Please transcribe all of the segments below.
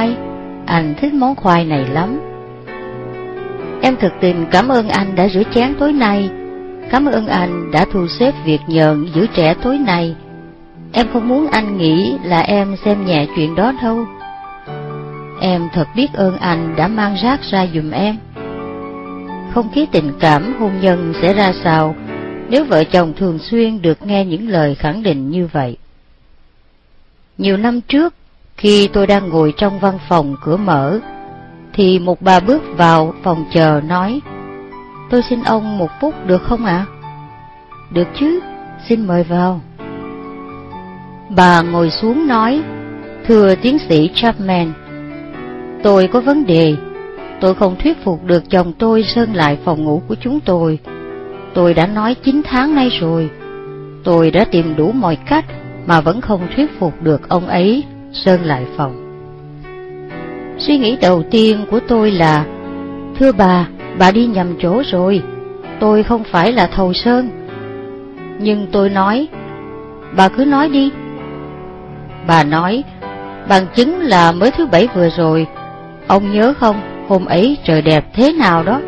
khoai, anh thích món khoai này lắm. Em thực tình cảm ơn anh đã rửa chén tối nay, cảm ơn anh đã thu xếp việc nhờn giữ trẻ tối nay. Em không muốn anh nghĩ là em xem nhẹ chuyện đó đâu. Em thật biết ơn anh đã mang rác ra dùm em. Không khí tình cảm hôn nhân sẽ ra sao nếu vợ chồng thường xuyên được nghe những lời khẳng định như vậy. Nhiều năm trước, khi tôi đang ngồi trong văn phòng cửa mở, thì một bà bước vào phòng chờ nói, Tôi xin ông một phút được không ạ? Được chứ, xin mời vào. Bà ngồi xuống nói, Thưa tiến sĩ Chapman, tôi có vấn đề, tôi không thuyết phục được chồng tôi sơn lại phòng ngủ của chúng tôi. Tôi đã nói 9 tháng nay rồi, tôi đã tìm đủ mọi cách mà vẫn không thuyết phục được ông ấy sơn lại phòng. Suy nghĩ đầu tiên của tôi là, Thưa bà, bà đi nhầm chỗ rồi, tôi không phải là thầu sơn. Nhưng tôi nói, bà cứ nói đi. Bà nói, bằng chứng là mới thứ bảy vừa rồi, ông nhớ không, hôm ấy trời đẹp thế nào đó.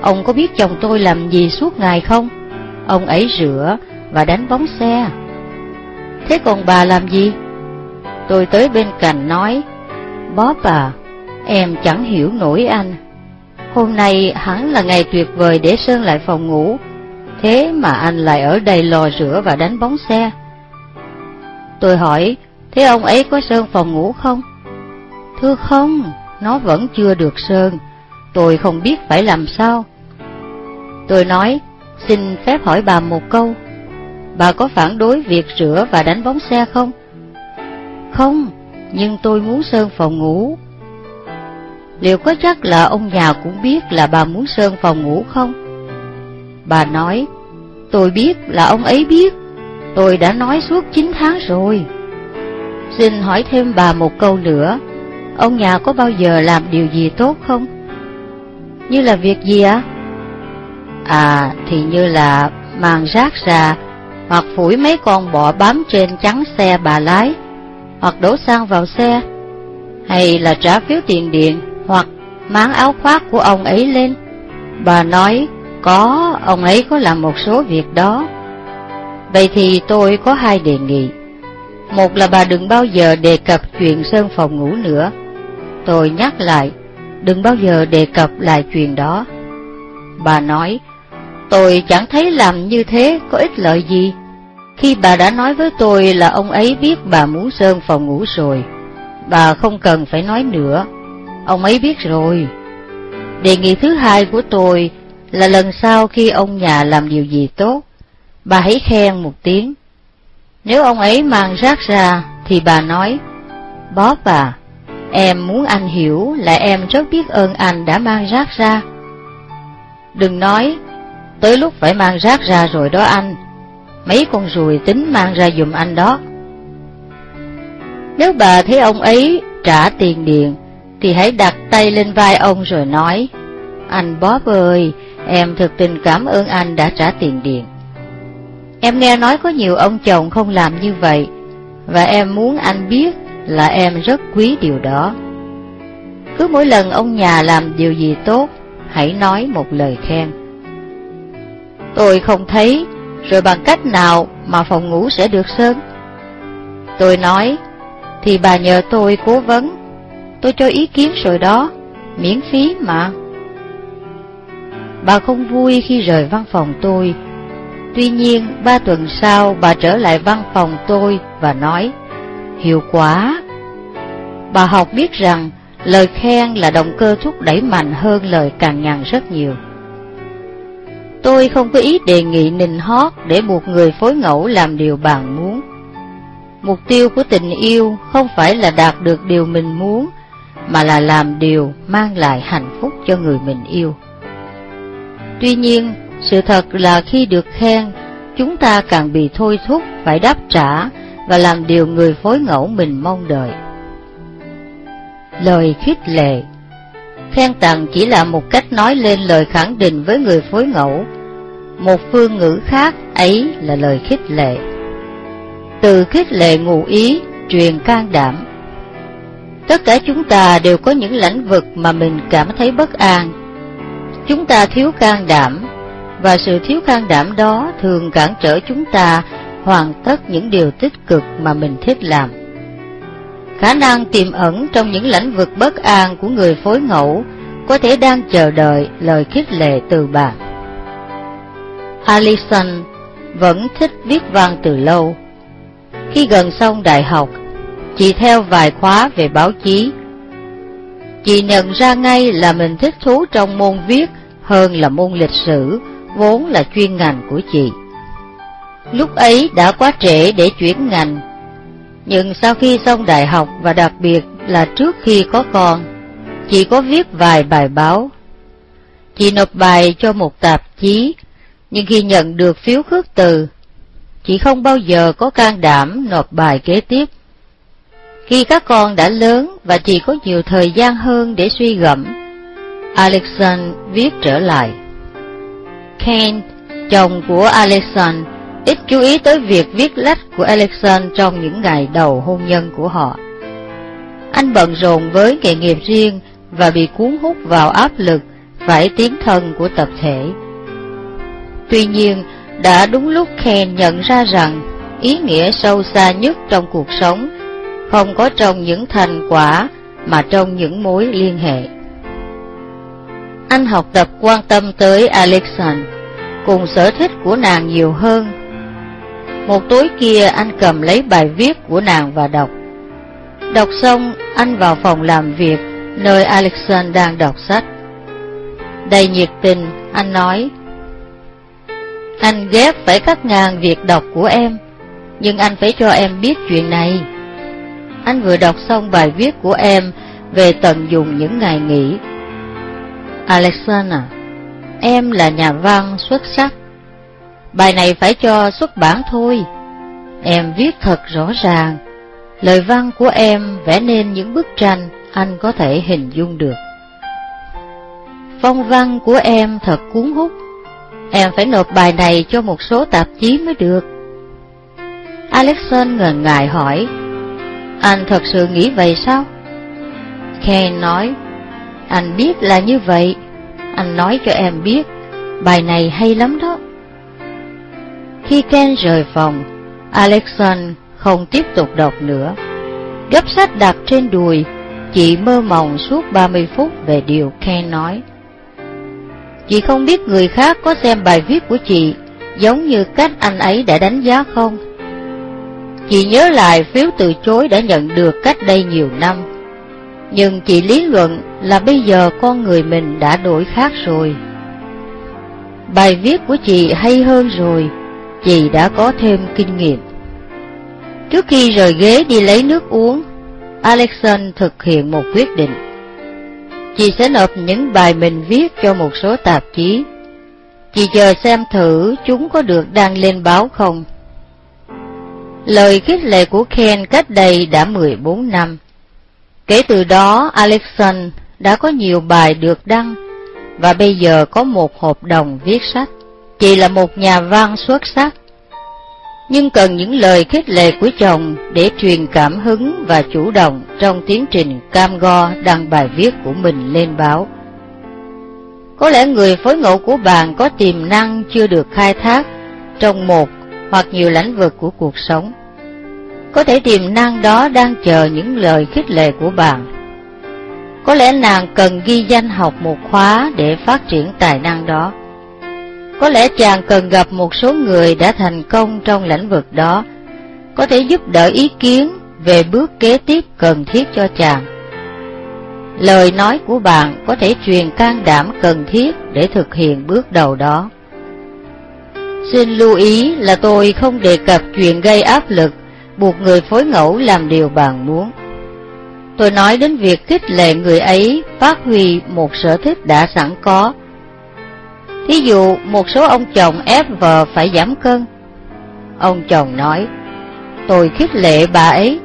Ông có biết chồng tôi làm gì suốt ngày không? Ông ấy rửa và đánh bóng xe. Thế còn bà làm gì? Tôi tới bên cạnh nói, Bóp à, em chẳng hiểu nổi anh. Hôm nay hẳn là ngày tuyệt vời để sơn lại phòng ngủ, thế mà anh lại ở đây lò rửa và đánh bóng xe. Tôi hỏi, thế ông ấy có sơn phòng ngủ không? Thưa không, nó vẫn chưa được sơn, tôi không biết phải làm sao. Tôi nói, xin phép hỏi bà một câu, bà có phản đối việc rửa và đánh bóng xe không? Không, nhưng tôi muốn sơn phòng ngủ. Liệu có chắc là ông già cũng biết là bà muốn sơn phòng ngủ không? Bà nói, tôi biết là ông ấy biết, tôi đã nói suốt 9 tháng rồi. Xin hỏi thêm bà một câu nữa, ông nhà có bao giờ làm điều gì tốt không? Như là việc gì ạ? À? thì như là mang rác ra, hoặc phủi mấy con bọ bám trên chắn xe bà lái, hoặc đổ xăng vào xe, hay là trả phiếu tiền điện, hoặc máng áo khoác của ông ấy lên. Bà nói, có, ông ấy có làm một số việc đó. Vậy thì tôi có hai đề nghị. Một là bà đừng bao giờ đề cập chuyện sơn phòng ngủ nữa. Tôi nhắc lại, đừng bao giờ đề cập lại chuyện đó. Bà nói, tôi chẳng thấy làm như thế có ích lợi gì. Khi bà đã nói với tôi là ông ấy biết bà muốn sơn phòng ngủ rồi, bà không cần phải nói nữa, ông ấy biết rồi. Đề nghị thứ hai của tôi là lần sau khi ông nhà làm điều gì tốt, bà hãy khen một tiếng. Nếu ông ấy mang rác ra, thì bà nói, Bóp à, em muốn anh hiểu là em rất biết ơn anh đã mang rác ra. Đừng nói, tới lúc phải mang rác ra rồi đó anh, mấy con ruồi tính mang ra dùm anh đó. Nếu bà thấy ông ấy trả tiền điện, thì hãy đặt tay lên vai ông rồi nói, Anh Bob ơi, em thực tình cảm ơn anh đã trả tiền điện. Em nghe nói có nhiều ông chồng không làm như vậy, và em muốn anh biết là em rất quý điều đó. Cứ mỗi lần ông nhà làm điều gì tốt, hãy nói một lời khen. Tôi không thấy rồi bằng cách nào mà phòng ngủ sẽ được sơn? Tôi nói, thì bà nhờ tôi cố vấn, tôi cho ý kiến rồi đó, miễn phí mà. Bà không vui khi rời văn phòng tôi, tuy nhiên ba tuần sau bà trở lại văn phòng tôi và nói, hiệu quả. Bà học biết rằng lời khen là động cơ thúc đẩy mạnh hơn lời càng nhằn rất nhiều. Tôi không có ý đề nghị nịnh hót để buộc người phối ngẫu làm điều bạn muốn. Mục tiêu của tình yêu không phải là đạt được điều mình muốn, mà là làm điều mang lại hạnh phúc cho người mình yêu. Tuy nhiên, sự thật là khi được khen, chúng ta càng bị thôi thúc phải đáp trả và làm điều người phối ngẫu mình mong đợi. Lời khích lệ Khen tặng chỉ là một cách nói lên lời khẳng định với người phối ngẫu một phương ngữ khác ấy là lời khích lệ. Từ khích lệ ngụ ý, truyền can đảm. Tất cả chúng ta đều có những lĩnh vực mà mình cảm thấy bất an. Chúng ta thiếu can đảm, và sự thiếu can đảm đó thường cản trở chúng ta hoàn tất những điều tích cực mà mình thích làm. Khả năng tiềm ẩn trong những lĩnh vực bất an của người phối ngẫu có thể đang chờ đợi lời khích lệ từ bạn. Allison vẫn thích viết văn từ lâu. Khi gần xong đại học, chị theo vài khóa về báo chí. Chị nhận ra ngay là mình thích thú trong môn viết hơn là môn lịch sử, vốn là chuyên ngành của chị. Lúc ấy đã quá trễ để chuyển ngành, nhưng sau khi xong đại học và đặc biệt là trước khi có con, chị có viết vài bài báo. Chị nộp bài cho một tạp chí, nhưng khi nhận được phiếu khước từ, chị không bao giờ có can đảm nộp bài kế tiếp. Khi các con đã lớn và chị có nhiều thời gian hơn để suy gẫm, Alexander viết trở lại. Ken, chồng của Alexander, ít chú ý tới việc viết lách của Alexander trong những ngày đầu hôn nhân của họ. Anh bận rộn với nghề nghiệp riêng và bị cuốn hút vào áp lực phải tiến thân của tập thể. Tuy nhiên, đã đúng lúc Ken nhận ra rằng ý nghĩa sâu xa nhất trong cuộc sống không có trong những thành quả mà trong những mối liên hệ. Anh học tập quan tâm tới Alexander cùng sở thích của nàng nhiều hơn. Một tối kia anh cầm lấy bài viết của nàng và đọc. Đọc xong, anh vào phòng làm việc nơi Alexander đang đọc sách. Đầy nhiệt tình, anh nói, anh ghét phải cắt ngang việc đọc của em, nhưng anh phải cho em biết chuyện này. Anh vừa đọc xong bài viết của em về tận dụng những ngày nghỉ. Alexander, em là nhà văn xuất sắc. Bài này phải cho xuất bản thôi. Em viết thật rõ ràng. Lời văn của em vẽ nên những bức tranh anh có thể hình dung được. Phong văn của em thật cuốn hút. Em phải nộp bài này cho một số tạp chí mới được. Alexon ngần ngại hỏi, Anh thật sự nghĩ vậy sao? Ken nói, Anh biết là như vậy. Anh nói cho em biết, bài này hay lắm đó. Khi Ken rời phòng, Alexon không tiếp tục đọc nữa. Gấp sách đặt trên đùi, chị mơ mộng suốt 30 phút về điều Ken nói. Chị không biết người khác có xem bài viết của chị giống như cách anh ấy đã đánh giá không? Chị nhớ lại phiếu từ chối đã nhận được cách đây nhiều năm. Nhưng chị lý luận là bây giờ con người mình đã đổi khác rồi. Bài viết của chị hay hơn rồi, chị đã có thêm kinh nghiệm. Trước khi rời ghế đi lấy nước uống, Alexander thực hiện một quyết định. Chị sẽ nộp những bài mình viết cho một số tạp chí. Chị chờ xem thử chúng có được đăng lên báo không. Lời khích lệ của Ken cách đây đã 14 năm. Kể từ đó, Alexander đã có nhiều bài được đăng, và bây giờ có một hợp đồng viết sách. Chị là một nhà văn xuất sắc, nhưng cần những lời khích lệ của chồng để truyền cảm hứng và chủ động trong tiến trình cam go đăng bài viết của mình lên báo. Có lẽ người phối ngẫu của bạn có tiềm năng chưa được khai thác trong một hoặc nhiều lĩnh vực của cuộc sống. Có thể tiềm năng đó đang chờ những lời khích lệ của bạn. Có lẽ nàng cần ghi danh học một khóa để phát triển tài năng đó. Có lẽ chàng cần gặp một số người đã thành công trong lĩnh vực đó, có thể giúp đỡ ý kiến về bước kế tiếp cần thiết cho chàng. Lời nói của bạn có thể truyền can đảm cần thiết để thực hiện bước đầu đó. Xin lưu ý là tôi không đề cập chuyện gây áp lực, buộc người phối ngẫu làm điều bạn muốn. Tôi nói đến việc khích lệ người ấy phát huy một sở thích đã sẵn có, Thí dụ một số ông chồng ép vợ phải giảm cân. Ông chồng nói Tôi khích lệ bà ấy.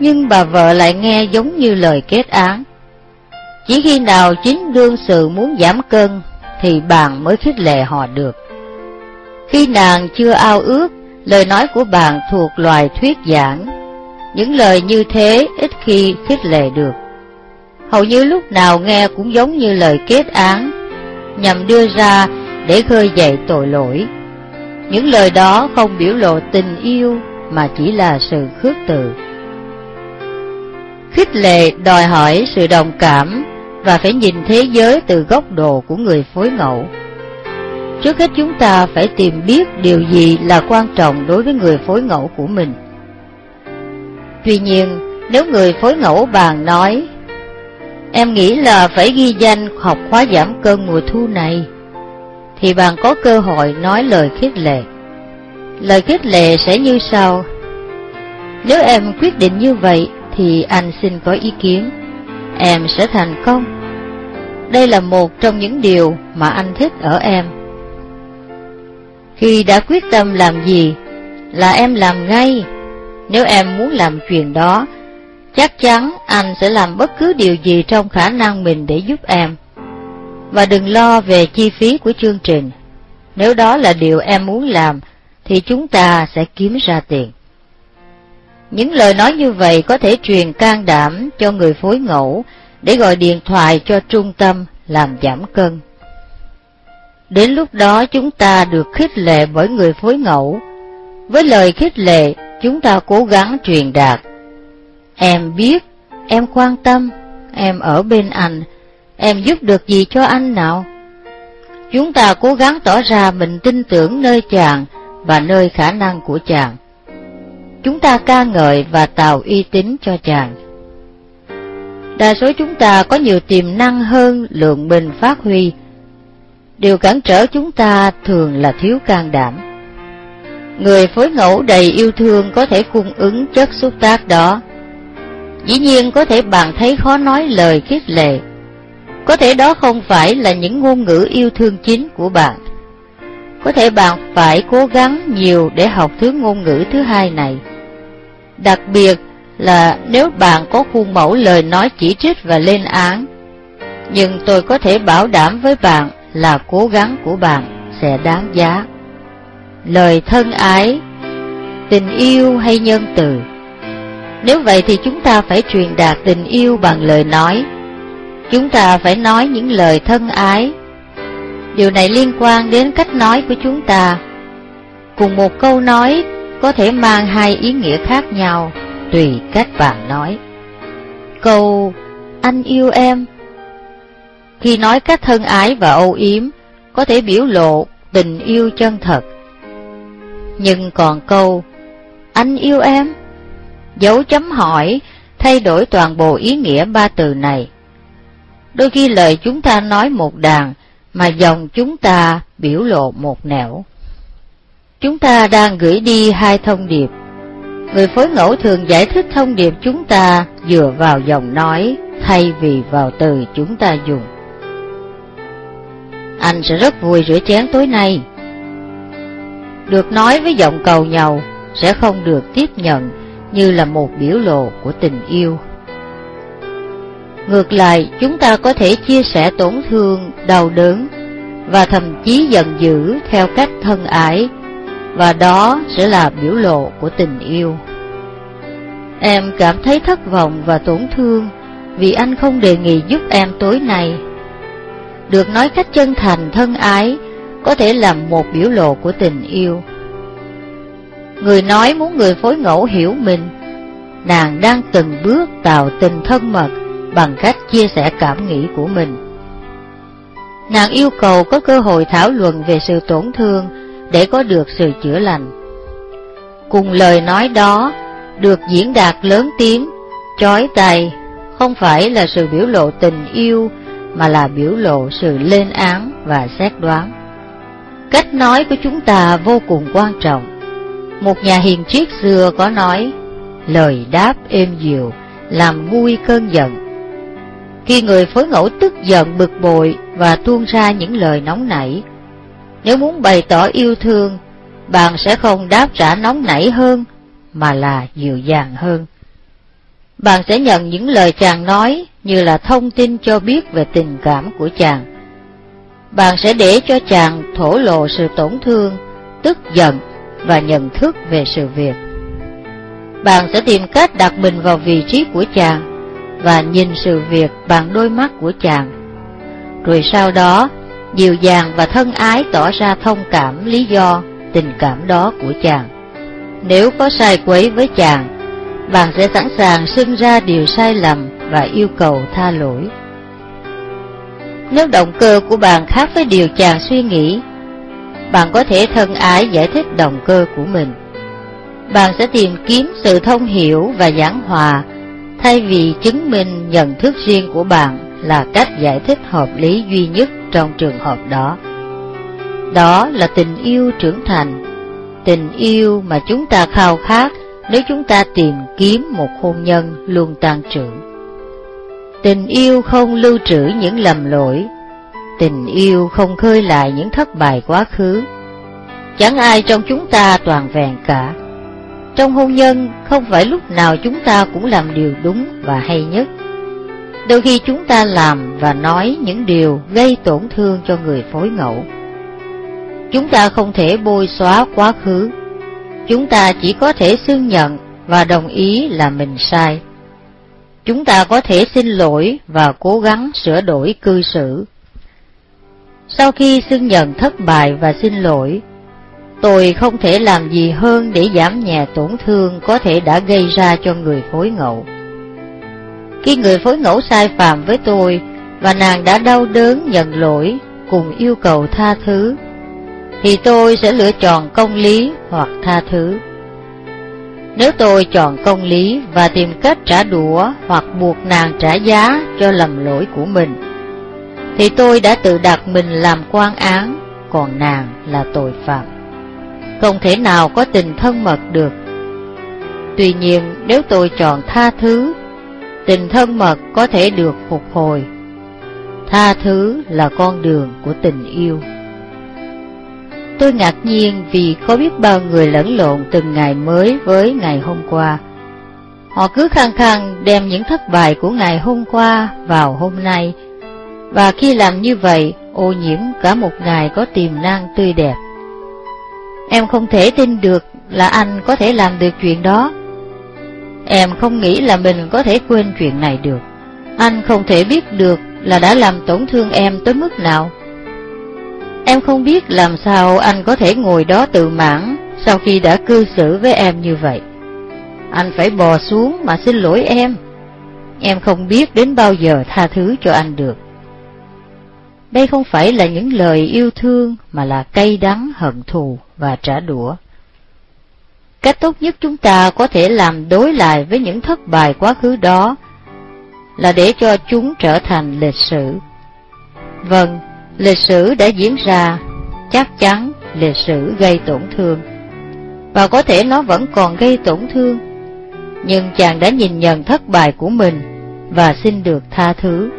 Nhưng bà vợ lại nghe giống như lời kết án. Chỉ khi nào chính đương sự muốn giảm cân Thì bạn mới khích lệ họ được. Khi nàng chưa ao ước Lời nói của bạn thuộc loài thuyết giảng. Những lời như thế ít khi khích lệ được. Hầu như lúc nào nghe cũng giống như lời kết án, nhằm đưa ra để khơi dậy tội lỗi. Những lời đó không biểu lộ tình yêu mà chỉ là sự khước từ. Khích lệ đòi hỏi sự đồng cảm và phải nhìn thế giới từ góc độ của người phối ngẫu. Trước hết chúng ta phải tìm biết điều gì là quan trọng đối với người phối ngẫu của mình. Tuy nhiên, nếu người phối ngẫu bàn nói, em nghĩ là phải ghi danh học khóa giảm cân mùa thu này, thì bạn có cơ hội nói lời khích lệ. Lời khích lệ sẽ như sau. Nếu em quyết định như vậy, thì anh xin có ý kiến. Em sẽ thành công. Đây là một trong những điều mà anh thích ở em. Khi đã quyết tâm làm gì, là em làm ngay. Nếu em muốn làm chuyện đó, chắc chắn anh sẽ làm bất cứ điều gì trong khả năng mình để giúp em. Và đừng lo về chi phí của chương trình. Nếu đó là điều em muốn làm, thì chúng ta sẽ kiếm ra tiền. Những lời nói như vậy có thể truyền can đảm cho người phối ngẫu để gọi điện thoại cho trung tâm làm giảm cân. Đến lúc đó chúng ta được khích lệ bởi người phối ngẫu. Với lời khích lệ, chúng ta cố gắng truyền đạt. Em biết, em quan tâm, em ở bên anh, em giúp được gì cho anh nào? Chúng ta cố gắng tỏ ra mình tin tưởng nơi chàng và nơi khả năng của chàng. Chúng ta ca ngợi và tạo uy tín cho chàng. Đa số chúng ta có nhiều tiềm năng hơn lượng mình phát huy. Điều cản trở chúng ta thường là thiếu can đảm. Người phối ngẫu đầy yêu thương có thể cung ứng chất xúc tác đó. Dĩ nhiên có thể bạn thấy khó nói lời khích lệ. Có thể đó không phải là những ngôn ngữ yêu thương chính của bạn. Có thể bạn phải cố gắng nhiều để học thứ ngôn ngữ thứ hai này. Đặc biệt là nếu bạn có khuôn mẫu lời nói chỉ trích và lên án. Nhưng tôi có thể bảo đảm với bạn là cố gắng của bạn sẽ đáng giá. Lời thân ái, tình yêu hay nhân từ. Nếu vậy thì chúng ta phải truyền đạt tình yêu bằng lời nói. Chúng ta phải nói những lời thân ái. Điều này liên quan đến cách nói của chúng ta. Cùng một câu nói có thể mang hai ý nghĩa khác nhau, tùy cách bạn nói. Câu, anh yêu em khi nói cách thân ái và âu yếm, có thể biểu lộ tình yêu chân thật. Nhưng còn câu, anh yêu em dấu chấm hỏi, thay đổi toàn bộ ý nghĩa ba từ này. Đôi khi lời chúng ta nói một đàn mà dòng chúng ta biểu lộ một nẻo. Chúng ta đang gửi đi hai thông điệp. Người phối ngẫu thường giải thích thông điệp chúng ta dựa vào dòng nói thay vì vào từ chúng ta dùng. Anh sẽ rất vui rửa chén tối nay. Được nói với giọng cầu nhầu sẽ không được tiếp nhận như là một biểu lộ của tình yêu. Ngược lại, chúng ta có thể chia sẻ tổn thương, đau đớn và thậm chí giận dữ theo cách thân ái và đó sẽ là biểu lộ của tình yêu. Em cảm thấy thất vọng và tổn thương vì anh không đề nghị giúp em tối nay. Được nói cách chân thành thân ái có thể là một biểu lộ của tình yêu. Người nói muốn người phối ngẫu hiểu mình, nàng đang từng bước tạo tình thân mật bằng cách chia sẻ cảm nghĩ của mình. Nàng yêu cầu có cơ hội thảo luận về sự tổn thương để có được sự chữa lành. Cùng lời nói đó được diễn đạt lớn tiếng, chói tay, không phải là sự biểu lộ tình yêu mà là biểu lộ sự lên án và xét đoán. Cách nói của chúng ta vô cùng quan trọng. Một nhà hiền triết xưa có nói, lời đáp êm dịu, làm vui cơn giận. Khi người phối ngẫu tức giận bực bội và tuôn ra những lời nóng nảy, nếu muốn bày tỏ yêu thương, bạn sẽ không đáp trả nóng nảy hơn, mà là dịu dàng hơn. Bạn sẽ nhận những lời chàng nói như là thông tin cho biết về tình cảm của chàng. Bạn sẽ để cho chàng thổ lộ sự tổn thương, tức giận và nhận thức về sự việc. bạn sẽ tìm cách đặt mình vào vị trí của chàng và nhìn sự việc bằng đôi mắt của chàng. Rồi sau đó, dịu dàng và thân ái tỏ ra thông cảm lý do tình cảm đó của chàng. Nếu có sai quấy với chàng, bạn sẽ sẵn sàng sinh ra điều sai lầm và yêu cầu tha lỗi. Nếu động cơ của bạn khác với điều chàng suy nghĩ, bạn có thể thân ái giải thích động cơ của mình. Bạn sẽ tìm kiếm sự thông hiểu và giảng hòa, thay vì chứng minh nhận thức riêng của bạn là cách giải thích hợp lý duy nhất trong trường hợp đó. Đó là tình yêu trưởng thành, tình yêu mà chúng ta khao khát nếu chúng ta tìm kiếm một hôn nhân luôn tăng trưởng. Tình yêu không lưu trữ những lầm lỗi, tình yêu không khơi lại những thất bại quá khứ. Chẳng ai trong chúng ta toàn vẹn cả. Trong hôn nhân, không phải lúc nào chúng ta cũng làm điều đúng và hay nhất. Đôi khi chúng ta làm và nói những điều gây tổn thương cho người phối ngẫu. Chúng ta không thể bôi xóa quá khứ. Chúng ta chỉ có thể xưng nhận và đồng ý là mình sai. Chúng ta có thể xin lỗi và cố gắng sửa đổi cư xử. Sau khi xưng nhận thất bại và xin lỗi, tôi không thể làm gì hơn để giảm nhẹ tổn thương có thể đã gây ra cho người phối ngẫu. Khi người phối ngẫu sai phạm với tôi và nàng đã đau đớn nhận lỗi cùng yêu cầu tha thứ, thì tôi sẽ lựa chọn công lý hoặc tha thứ. Nếu tôi chọn công lý và tìm cách trả đũa hoặc buộc nàng trả giá cho lầm lỗi của mình, thì tôi đã tự đặt mình làm quan án, còn nàng là tội phạm. Không thể nào có tình thân mật được. Tuy nhiên, nếu tôi chọn tha thứ, tình thân mật có thể được phục hồi. Tha thứ là con đường của tình yêu. Tôi ngạc nhiên vì có biết bao người lẫn lộn từng ngày mới với ngày hôm qua. Họ cứ khăng khăng đem những thất bại của ngày hôm qua vào hôm nay, và khi làm như vậy, ô nhiễm cả một ngày có tiềm năng tươi đẹp. Em không thể tin được là anh có thể làm được chuyện đó. Em không nghĩ là mình có thể quên chuyện này được. Anh không thể biết được là đã làm tổn thương em tới mức nào. Em không biết làm sao anh có thể ngồi đó tự mãn sau khi đã cư xử với em như vậy. Anh phải bò xuống mà xin lỗi em. Em không biết đến bao giờ tha thứ cho anh được. Đây không phải là những lời yêu thương mà là cay đắng hận thù và trả đũa. Cách tốt nhất chúng ta có thể làm đối lại với những thất bại quá khứ đó là để cho chúng trở thành lịch sử. Vâng, lịch sử đã diễn ra, chắc chắn lịch sử gây tổn thương. Và có thể nó vẫn còn gây tổn thương, nhưng chàng đã nhìn nhận thất bại của mình và xin được tha thứ.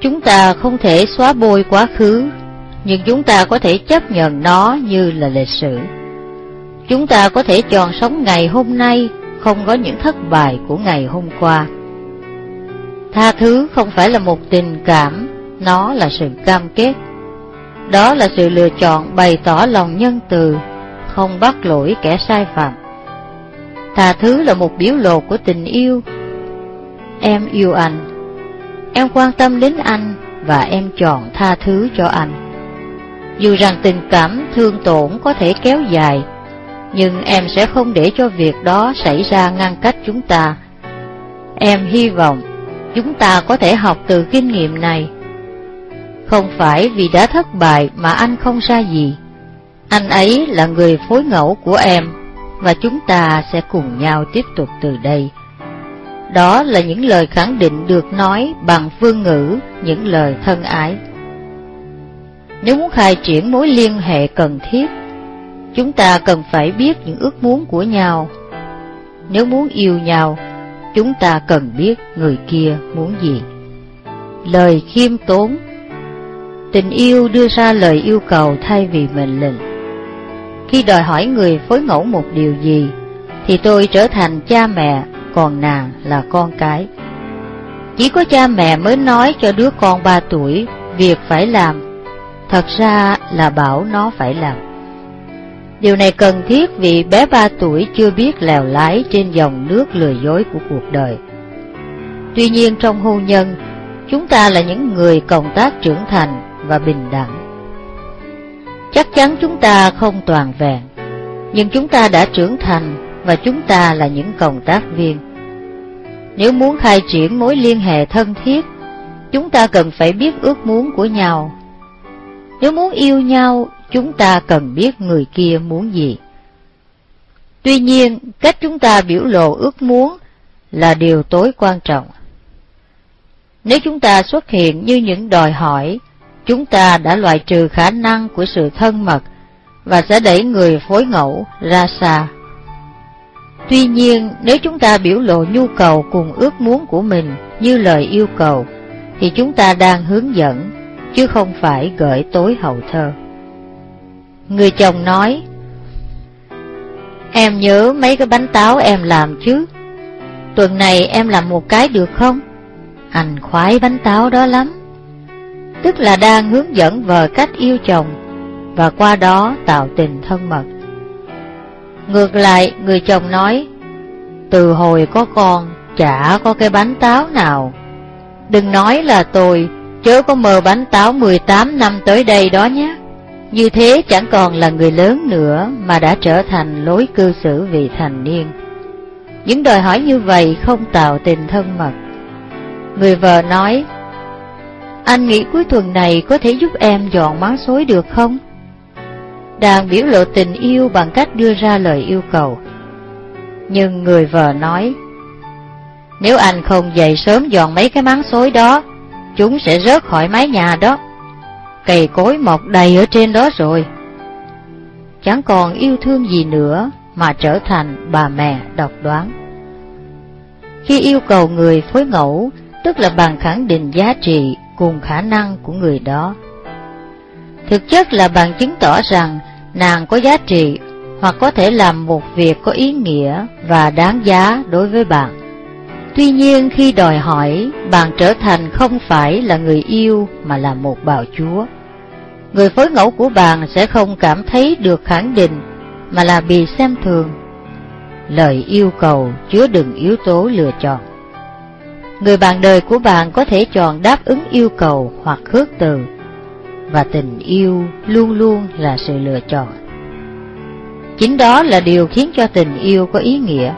Chúng ta không thể xóa bôi quá khứ, nhưng chúng ta có thể chấp nhận nó như là lịch sử. Chúng ta có thể chọn sống ngày hôm nay, không có những thất bại của ngày hôm qua. Tha thứ không phải là một tình cảm nó là sự cam kết. Đó là sự lựa chọn bày tỏ lòng nhân từ, không bắt lỗi kẻ sai phạm. Tha thứ là một biểu lộ của tình yêu. Em yêu anh. Em quan tâm đến anh và em chọn tha thứ cho anh. Dù rằng tình cảm thương tổn có thể kéo dài, nhưng em sẽ không để cho việc đó xảy ra ngăn cách chúng ta. Em hy vọng chúng ta có thể học từ kinh nghiệm này không phải vì đã thất bại mà anh không ra gì. Anh ấy là người phối ngẫu của em, và chúng ta sẽ cùng nhau tiếp tục từ đây. Đó là những lời khẳng định được nói bằng phương ngữ, những lời thân ái. Nếu muốn khai triển mối liên hệ cần thiết, chúng ta cần phải biết những ước muốn của nhau. Nếu muốn yêu nhau, chúng ta cần biết người kia muốn gì. Lời khiêm tốn Tình yêu đưa ra lời yêu cầu thay vì mệnh lệnh. Khi đòi hỏi người phối ngẫu một điều gì, thì tôi trở thành cha mẹ, còn nàng là con cái. Chỉ có cha mẹ mới nói cho đứa con ba tuổi việc phải làm, thật ra là bảo nó phải làm. Điều này cần thiết vì bé ba tuổi chưa biết lèo lái trên dòng nước lừa dối của cuộc đời. Tuy nhiên trong hôn nhân, chúng ta là những người cộng tác trưởng thành và bình đẳng. Chắc chắn chúng ta không toàn vẹn, nhưng chúng ta đã trưởng thành và chúng ta là những cộng tác viên. Nếu muốn khai triển mối liên hệ thân thiết, chúng ta cần phải biết ước muốn của nhau. Nếu muốn yêu nhau, chúng ta cần biết người kia muốn gì. Tuy nhiên, cách chúng ta biểu lộ ước muốn là điều tối quan trọng. Nếu chúng ta xuất hiện như những đòi hỏi, chúng ta đã loại trừ khả năng của sự thân mật và sẽ đẩy người phối ngẫu ra xa. Tuy nhiên, nếu chúng ta biểu lộ nhu cầu cùng ước muốn của mình như lời yêu cầu, thì chúng ta đang hướng dẫn, chứ không phải gửi tối hậu thơ. Người chồng nói, Em nhớ mấy cái bánh táo em làm chứ, tuần này em làm một cái được không? Anh khoái bánh táo đó lắm. Tức là đang hướng dẫn vợ cách yêu chồng, và qua đó tạo tình thân mật. Ngược lại, người chồng nói, từ hồi có con, chả có cái bánh táo nào. Đừng nói là tôi, chớ có mơ bánh táo 18 năm tới đây đó nhé. Như thế chẳng còn là người lớn nữa mà đã trở thành lối cư xử vị thành niên. Những đòi hỏi như vậy không tạo tình thân mật. Người vợ nói, anh nghĩ cuối tuần này có thể giúp em dọn máng xối được không? Đang biểu lộ tình yêu bằng cách đưa ra lời yêu cầu. Nhưng người vợ nói, nếu anh không dậy sớm dọn mấy cái máng xối đó, chúng sẽ rớt khỏi mái nhà đó. Cây cối mọc đầy ở trên đó rồi. Chẳng còn yêu thương gì nữa mà trở thành bà mẹ độc đoán. Khi yêu cầu người phối ngẫu, tức là bằng khẳng định giá trị cùng khả năng của người đó. Thực chất là bằng chứng tỏ rằng nàng có giá trị hoặc có thể làm một việc có ý nghĩa và đáng giá đối với bạn. Tuy nhiên khi đòi hỏi, bạn trở thành không phải là người yêu mà là một bào chúa. Người phối ngẫu của bạn sẽ không cảm thấy được khẳng định mà là bị xem thường. Lời yêu cầu chứa đựng yếu tố lựa chọn. Người bạn đời của bạn có thể chọn đáp ứng yêu cầu hoặc khước từ, và tình yêu luôn luôn là sự lựa chọn. Chính đó là điều khiến cho tình yêu có ý nghĩa.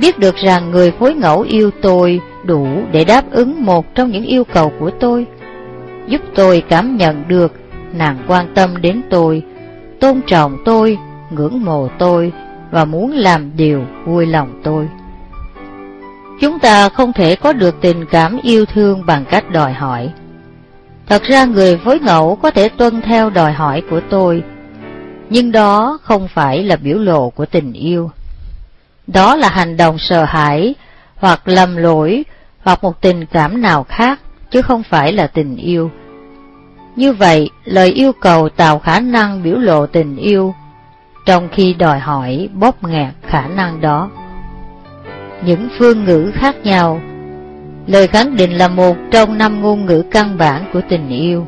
Biết được rằng người phối ngẫu yêu tôi đủ để đáp ứng một trong những yêu cầu của tôi, giúp tôi cảm nhận được nàng quan tâm đến tôi, tôn trọng tôi, ngưỡng mộ tôi và muốn làm điều vui lòng tôi. Chúng ta không thể có được tình cảm yêu thương bằng cách đòi hỏi. Thật ra người phối ngẫu có thể tuân theo đòi hỏi của tôi, nhưng đó không phải là biểu lộ của tình yêu. Đó là hành động sợ hãi, hoặc lầm lỗi, hoặc một tình cảm nào khác, chứ không phải là tình yêu. Như vậy, lời yêu cầu tạo khả năng biểu lộ tình yêu, trong khi đòi hỏi bóp nghẹt khả năng đó những phương ngữ khác nhau. Lời khẳng định là một trong năm ngôn ngữ căn bản của tình yêu.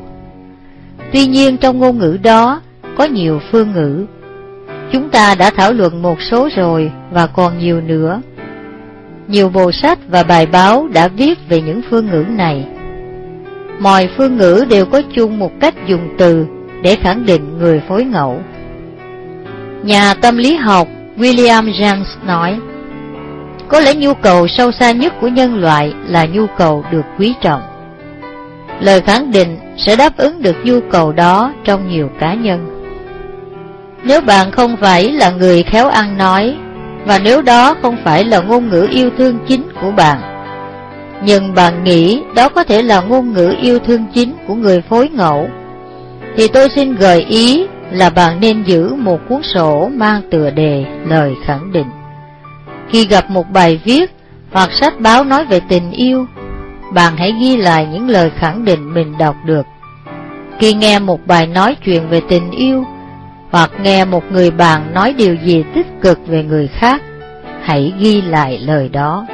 Tuy nhiên trong ngôn ngữ đó có nhiều phương ngữ. Chúng ta đã thảo luận một số rồi và còn nhiều nữa. Nhiều bộ sách và bài báo đã viết về những phương ngữ này. Mọi phương ngữ đều có chung một cách dùng từ để khẳng định người phối ngẫu. Nhà tâm lý học William James nói, có lẽ nhu cầu sâu xa nhất của nhân loại là nhu cầu được quý trọng. Lời khẳng định sẽ đáp ứng được nhu cầu đó trong nhiều cá nhân. Nếu bạn không phải là người khéo ăn nói, và nếu đó không phải là ngôn ngữ yêu thương chính của bạn, nhưng bạn nghĩ đó có thể là ngôn ngữ yêu thương chính của người phối ngẫu, thì tôi xin gợi ý là bạn nên giữ một cuốn sổ mang tựa đề lời khẳng định. Khi gặp một bài viết hoặc sách báo nói về tình yêu, bạn hãy ghi lại những lời khẳng định mình đọc được. Khi nghe một bài nói chuyện về tình yêu, hoặc nghe một người bạn nói điều gì tích cực về người khác, hãy ghi lại lời đó.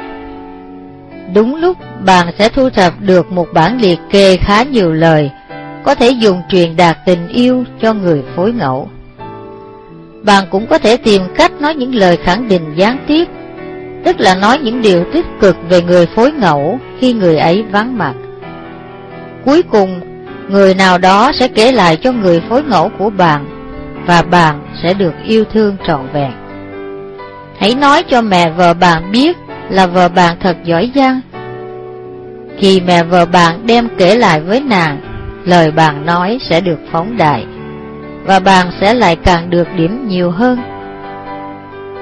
Đúng lúc bạn sẽ thu thập được một bản liệt kê khá nhiều lời, có thể dùng truyền đạt tình yêu cho người phối ngẫu. bạn cũng có thể tìm cách nói những lời khẳng định gián tiếp, tức là nói những điều tích cực về người phối ngẫu khi người ấy vắng mặt. Cuối cùng, người nào đó sẽ kể lại cho người phối ngẫu của bạn, và bạn sẽ được yêu thương trọn vẹn. Hãy nói cho mẹ vợ bạn biết là vợ bạn thật giỏi giang. Khi mẹ vợ bạn đem kể lại với nàng, lời bạn nói sẽ được phóng đại, và bạn sẽ lại càng được điểm nhiều hơn.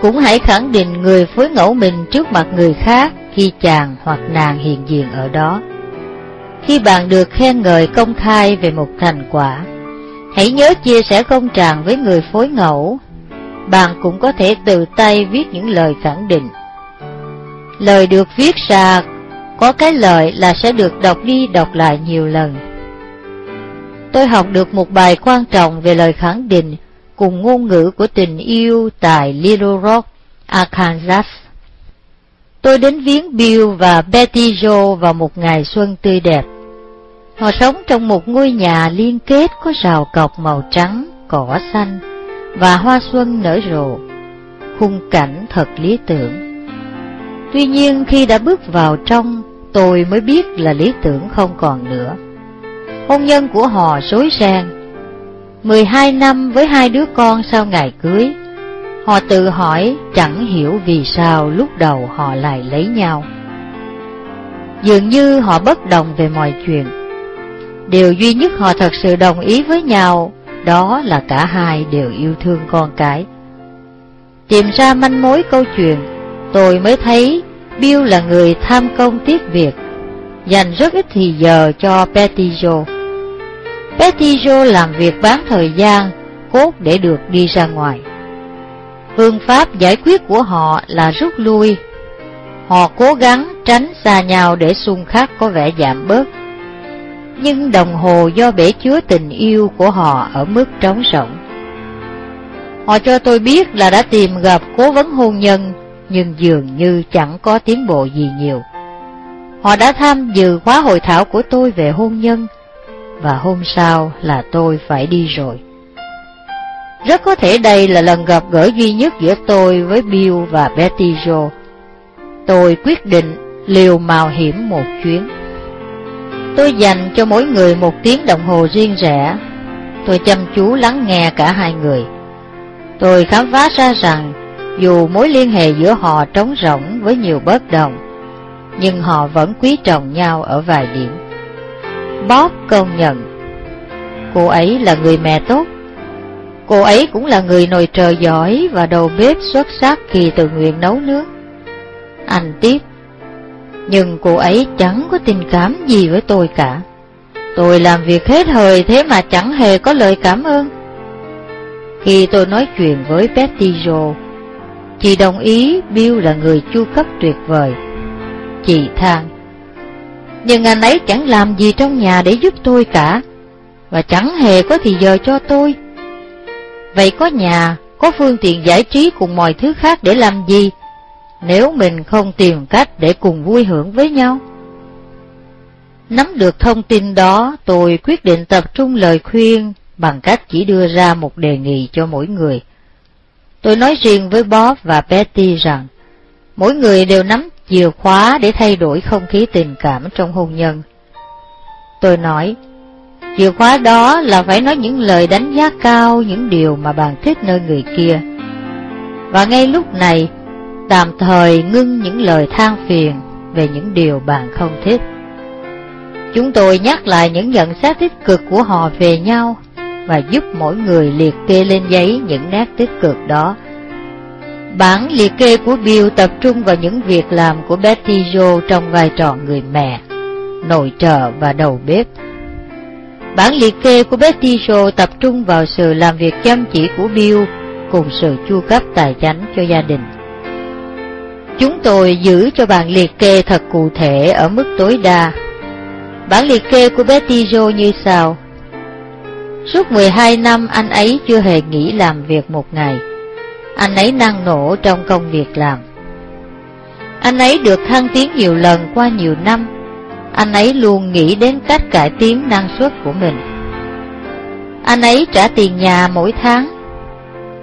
Cũng hãy khẳng định người phối ngẫu mình trước mặt người khác khi chàng hoặc nàng hiện diện ở đó. Khi bạn được khen ngợi công khai về một thành quả, hãy nhớ chia sẻ công trạng với người phối ngẫu. Bạn cũng có thể tự tay viết những lời khẳng định. Lời được viết ra có cái lợi là sẽ được đọc đi đọc lại nhiều lần. Tôi học được một bài quan trọng về lời khẳng định cùng ngôn ngữ của tình yêu tại Little Rock, Arkansas. Tôi đến viếng Bill và Betty Jo vào một ngày xuân tươi đẹp. Họ sống trong một ngôi nhà liên kết có rào cọc màu trắng, cỏ xanh và hoa xuân nở rộ. Khung cảnh thật lý tưởng. Tuy nhiên khi đã bước vào trong, tôi mới biết là lý tưởng không còn nữa. Hôn nhân của họ rối ren. 12 năm với hai đứa con sau ngày cưới, họ tự hỏi chẳng hiểu vì sao lúc đầu họ lại lấy nhau. Dường như họ bất đồng về mọi chuyện Điều duy nhất họ thật sự đồng ý với nhau Đó là cả hai đều yêu thương con cái Tìm ra manh mối câu chuyện Tôi mới thấy Bill là người tham công tiếc việc Dành rất ít thì giờ cho Betty Joe. Petitjo làm việc bán thời gian Cốt để được đi ra ngoài Phương pháp giải quyết của họ là rút lui Họ cố gắng tránh xa nhau để xung khắc có vẻ giảm bớt nhưng đồng hồ do bể chứa tình yêu của họ ở mức trống rỗng. Họ cho tôi biết là đã tìm gặp cố vấn hôn nhân, nhưng dường như chẳng có tiến bộ gì nhiều. Họ đã tham dự khóa hội thảo của tôi về hôn nhân, và hôm sau là tôi phải đi rồi. Rất có thể đây là lần gặp gỡ duy nhất giữa tôi với Bill và Betty Jo. Tôi quyết định liều mạo hiểm một chuyến. Tôi dành cho mỗi người một tiếng đồng hồ riêng rẽ. Tôi chăm chú lắng nghe cả hai người. Tôi khám phá ra rằng dù mối liên hệ giữa họ trống rỗng với nhiều bất đồng, nhưng họ vẫn quý trọng nhau ở vài điểm. Bob công nhận, cô ấy là người mẹ tốt. Cô ấy cũng là người nồi trời giỏi và đầu bếp xuất sắc khi tự nguyện nấu nước Anh tiếp, nhưng cô ấy chẳng có tình cảm gì với tôi cả. Tôi làm việc hết hời thế mà chẳng hề có lời cảm ơn. Khi tôi nói chuyện với Betty Joe chị đồng ý Bill là người chu cấp tuyệt vời. Chị than, nhưng anh ấy chẳng làm gì trong nhà để giúp tôi cả, và chẳng hề có thì giờ cho tôi. Vậy có nhà, có phương tiện giải trí cùng mọi thứ khác để làm gì? nếu mình không tìm cách để cùng vui hưởng với nhau. Nắm được thông tin đó, tôi quyết định tập trung lời khuyên bằng cách chỉ đưa ra một đề nghị cho mỗi người. Tôi nói riêng với Bob và Betty rằng, mỗi người đều nắm chìa khóa để thay đổi không khí tình cảm trong hôn nhân. Tôi nói, chìa khóa đó là phải nói những lời đánh giá cao những điều mà bạn thích nơi người kia. Và ngay lúc này, tạm thời ngưng những lời than phiền về những điều bạn không thích. Chúng tôi nhắc lại những nhận xét tích cực của họ về nhau và giúp mỗi người liệt kê lên giấy những nét tích cực đó. Bản liệt kê của Bill tập trung vào những việc làm của Betty Jo trong vai trò người mẹ, nội trợ và đầu bếp. Bản liệt kê của Betty Jo tập trung vào sự làm việc chăm chỉ của Bill cùng sự chu cấp tài chánh cho gia đình. Chúng tôi giữ cho bản liệt kê thật cụ thể ở mức tối đa. Bản liệt kê của Betty Jo như sau. Suốt 12 năm anh ấy chưa hề nghỉ làm việc một ngày. Anh ấy năng nổ trong công việc làm. Anh ấy được thăng tiến nhiều lần qua nhiều năm. Anh ấy luôn nghĩ đến cách cải tiến năng suất của mình. Anh ấy trả tiền nhà mỗi tháng.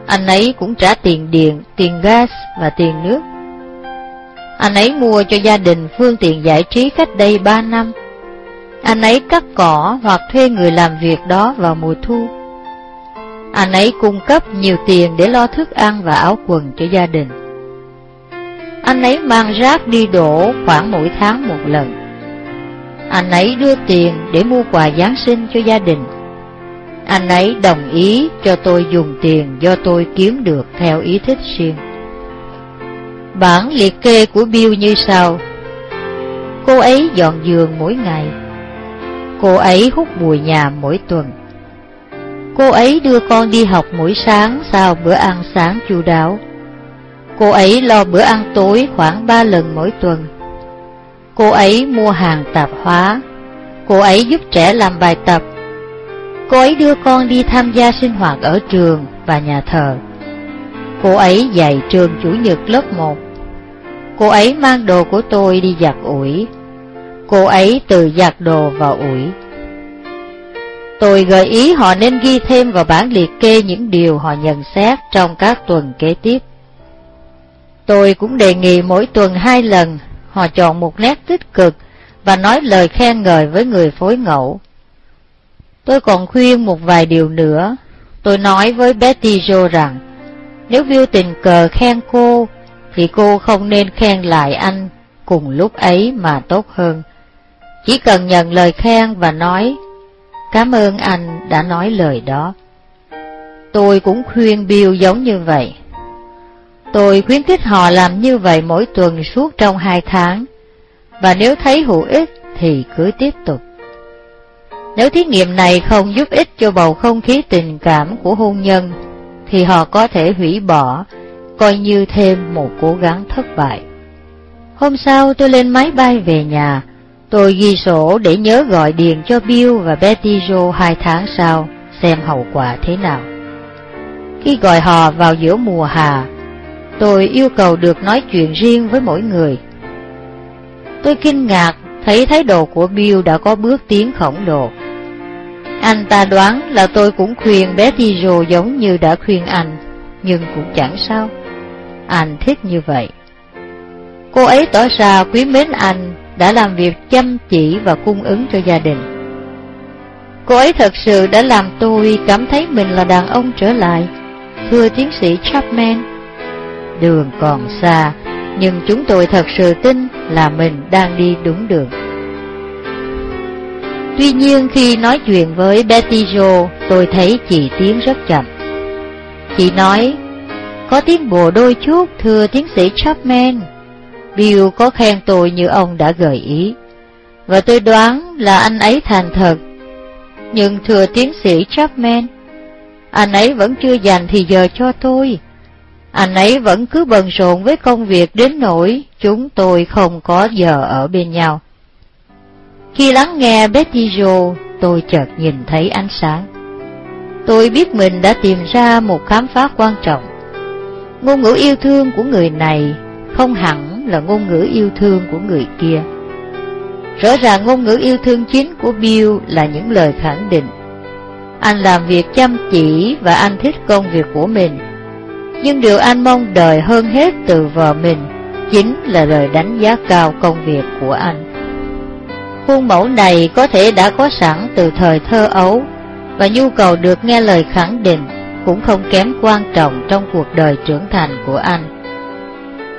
Anh ấy cũng trả tiền điện, tiền gas và tiền nước. Anh ấy mua cho gia đình phương tiện giải trí cách đây ba năm. Anh ấy cắt cỏ hoặc thuê người làm việc đó vào mùa thu. Anh ấy cung cấp nhiều tiền để lo thức ăn và áo quần cho gia đình. Anh ấy mang rác đi đổ khoảng mỗi tháng một lần. Anh ấy đưa tiền để mua quà Giáng sinh cho gia đình. Anh ấy đồng ý cho tôi dùng tiền do tôi kiếm được theo ý thích riêng. Bản liệt kê của Bill như sau. Cô ấy dọn giường mỗi ngày. Cô ấy hút bụi nhà mỗi tuần. Cô ấy đưa con đi học mỗi sáng sau bữa ăn sáng chu đáo. Cô ấy lo bữa ăn tối khoảng ba lần mỗi tuần. Cô ấy mua hàng tạp hóa. Cô ấy giúp trẻ làm bài tập. Cô ấy đưa con đi tham gia sinh hoạt ở trường và nhà thờ. Cô ấy dạy trường chủ nhật lớp 1. Cô ấy mang đồ của tôi đi giặt ủi. Cô ấy tự giặt đồ vào ủi. Tôi gợi ý họ nên ghi thêm vào bản liệt kê những điều họ nhận xét trong các tuần kế tiếp. Tôi cũng đề nghị mỗi tuần hai lần họ chọn một nét tích cực và nói lời khen ngợi với người phối ngẫu. Tôi còn khuyên một vài điều nữa. Tôi nói với Betty Jo rằng, nếu Bill tình cờ khen cô, thì cô không nên khen lại anh cùng lúc ấy mà tốt hơn. Chỉ cần nhận lời khen và nói, cảm ơn anh đã nói lời đó. Tôi cũng khuyên Bill giống như vậy. Tôi khuyến khích họ làm như vậy mỗi tuần suốt trong hai tháng, và nếu thấy hữu ích thì cứ tiếp tục. Nếu thí nghiệm này không giúp ích cho bầu không khí tình cảm của hôn nhân, thì họ có thể hủy bỏ, coi như thêm một cố gắng thất bại. Hôm sau tôi lên máy bay về nhà, tôi ghi sổ để nhớ gọi điện cho Bill và Betty Jo hai tháng sau, xem hậu quả thế nào. Khi gọi họ vào giữa mùa hà, tôi yêu cầu được nói chuyện riêng với mỗi người. Tôi kinh ngạc thấy thái độ của Bill đã có bước tiến khổng lồ. Anh ta đoán là tôi cũng khuyên Betty Joe giống như đã khuyên anh, nhưng cũng chẳng sao. Anh thích như vậy. Cô ấy tỏ ra quý mến anh, đã làm việc chăm chỉ và cung ứng cho gia đình. Cô ấy thật sự đã làm tôi cảm thấy mình là đàn ông trở lại, thưa tiến sĩ Chapman. Đường còn xa, nhưng chúng tôi thật sự tin là mình đang đi đúng đường. Tuy nhiên khi nói chuyện với Betty Jo, tôi thấy chị tiến rất chậm. Chị nói, có tiến bộ đôi chút thưa tiến sĩ Chapman. Bill có khen tôi như ông đã gợi ý. Và tôi đoán là anh ấy thành thật. Nhưng thưa tiến sĩ Chapman, anh ấy vẫn chưa dành thì giờ cho tôi. Anh ấy vẫn cứ bận rộn với công việc đến nỗi chúng tôi không có giờ ở bên nhau. Khi lắng nghe Betty Jo, tôi chợt nhìn thấy ánh sáng. Tôi biết mình đã tìm ra một khám phá quan trọng. Ngôn ngữ yêu thương của người này không hẳn là ngôn ngữ yêu thương của người kia. Rõ ràng ngôn ngữ yêu thương chính của Bill là những lời khẳng định. Anh làm việc chăm chỉ và anh thích công việc của mình. Nhưng điều anh mong đợi hơn hết từ vợ mình chính là lời đánh giá cao công việc của anh. Khuôn mẫu này có thể đã có sẵn từ thời thơ ấu, và nhu cầu được nghe lời khẳng định cũng không kém quan trọng trong cuộc đời trưởng thành của anh.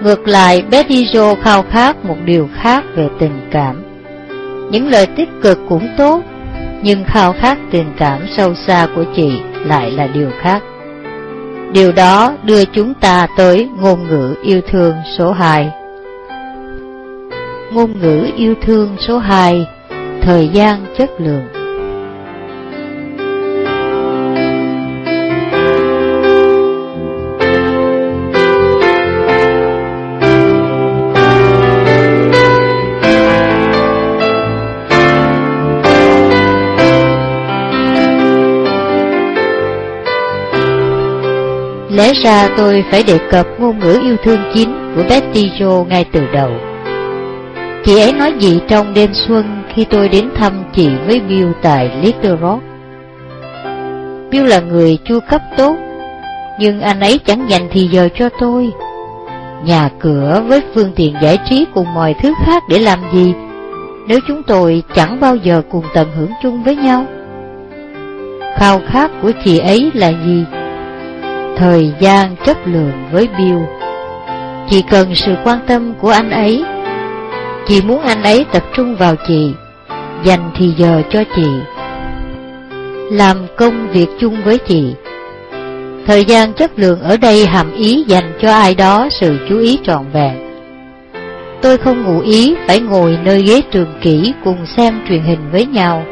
Ngược lại, Betty Jo khao khát một điều khác về tình cảm. Những lời tích cực cũng tốt, nhưng khao khát tình cảm sâu xa của chị lại là điều khác. Điều đó đưa chúng ta tới ngôn ngữ yêu thương số 2 ngôn ngữ yêu thương số 2 Thời gian chất lượng Lẽ ra tôi phải đề cập ngôn ngữ yêu thương chính của Betty Jo ngay từ đầu Chị ấy nói gì trong đêm xuân khi tôi đến thăm chị với Bill tại Little Rock? Bill là người chu cấp tốt, Nhưng anh ấy chẳng dành thì giờ cho tôi. Nhà cửa với phương tiện giải trí cùng mọi thứ khác để làm gì, nếu chúng tôi chẳng bao giờ cùng tận hưởng chung với nhau? Khao khát của chị ấy là gì? Thời gian chất lượng với Bill. Chị cần sự quan tâm của anh ấy. Chị muốn anh ấy tập trung vào chị, dành thì giờ cho chị. Làm công việc chung với chị. Thời gian chất lượng ở đây hàm ý dành cho ai đó sự chú ý trọn vẹn. Tôi không ngụ ý phải ngồi nơi ghế trường kỷ cùng xem truyền hình với nhau.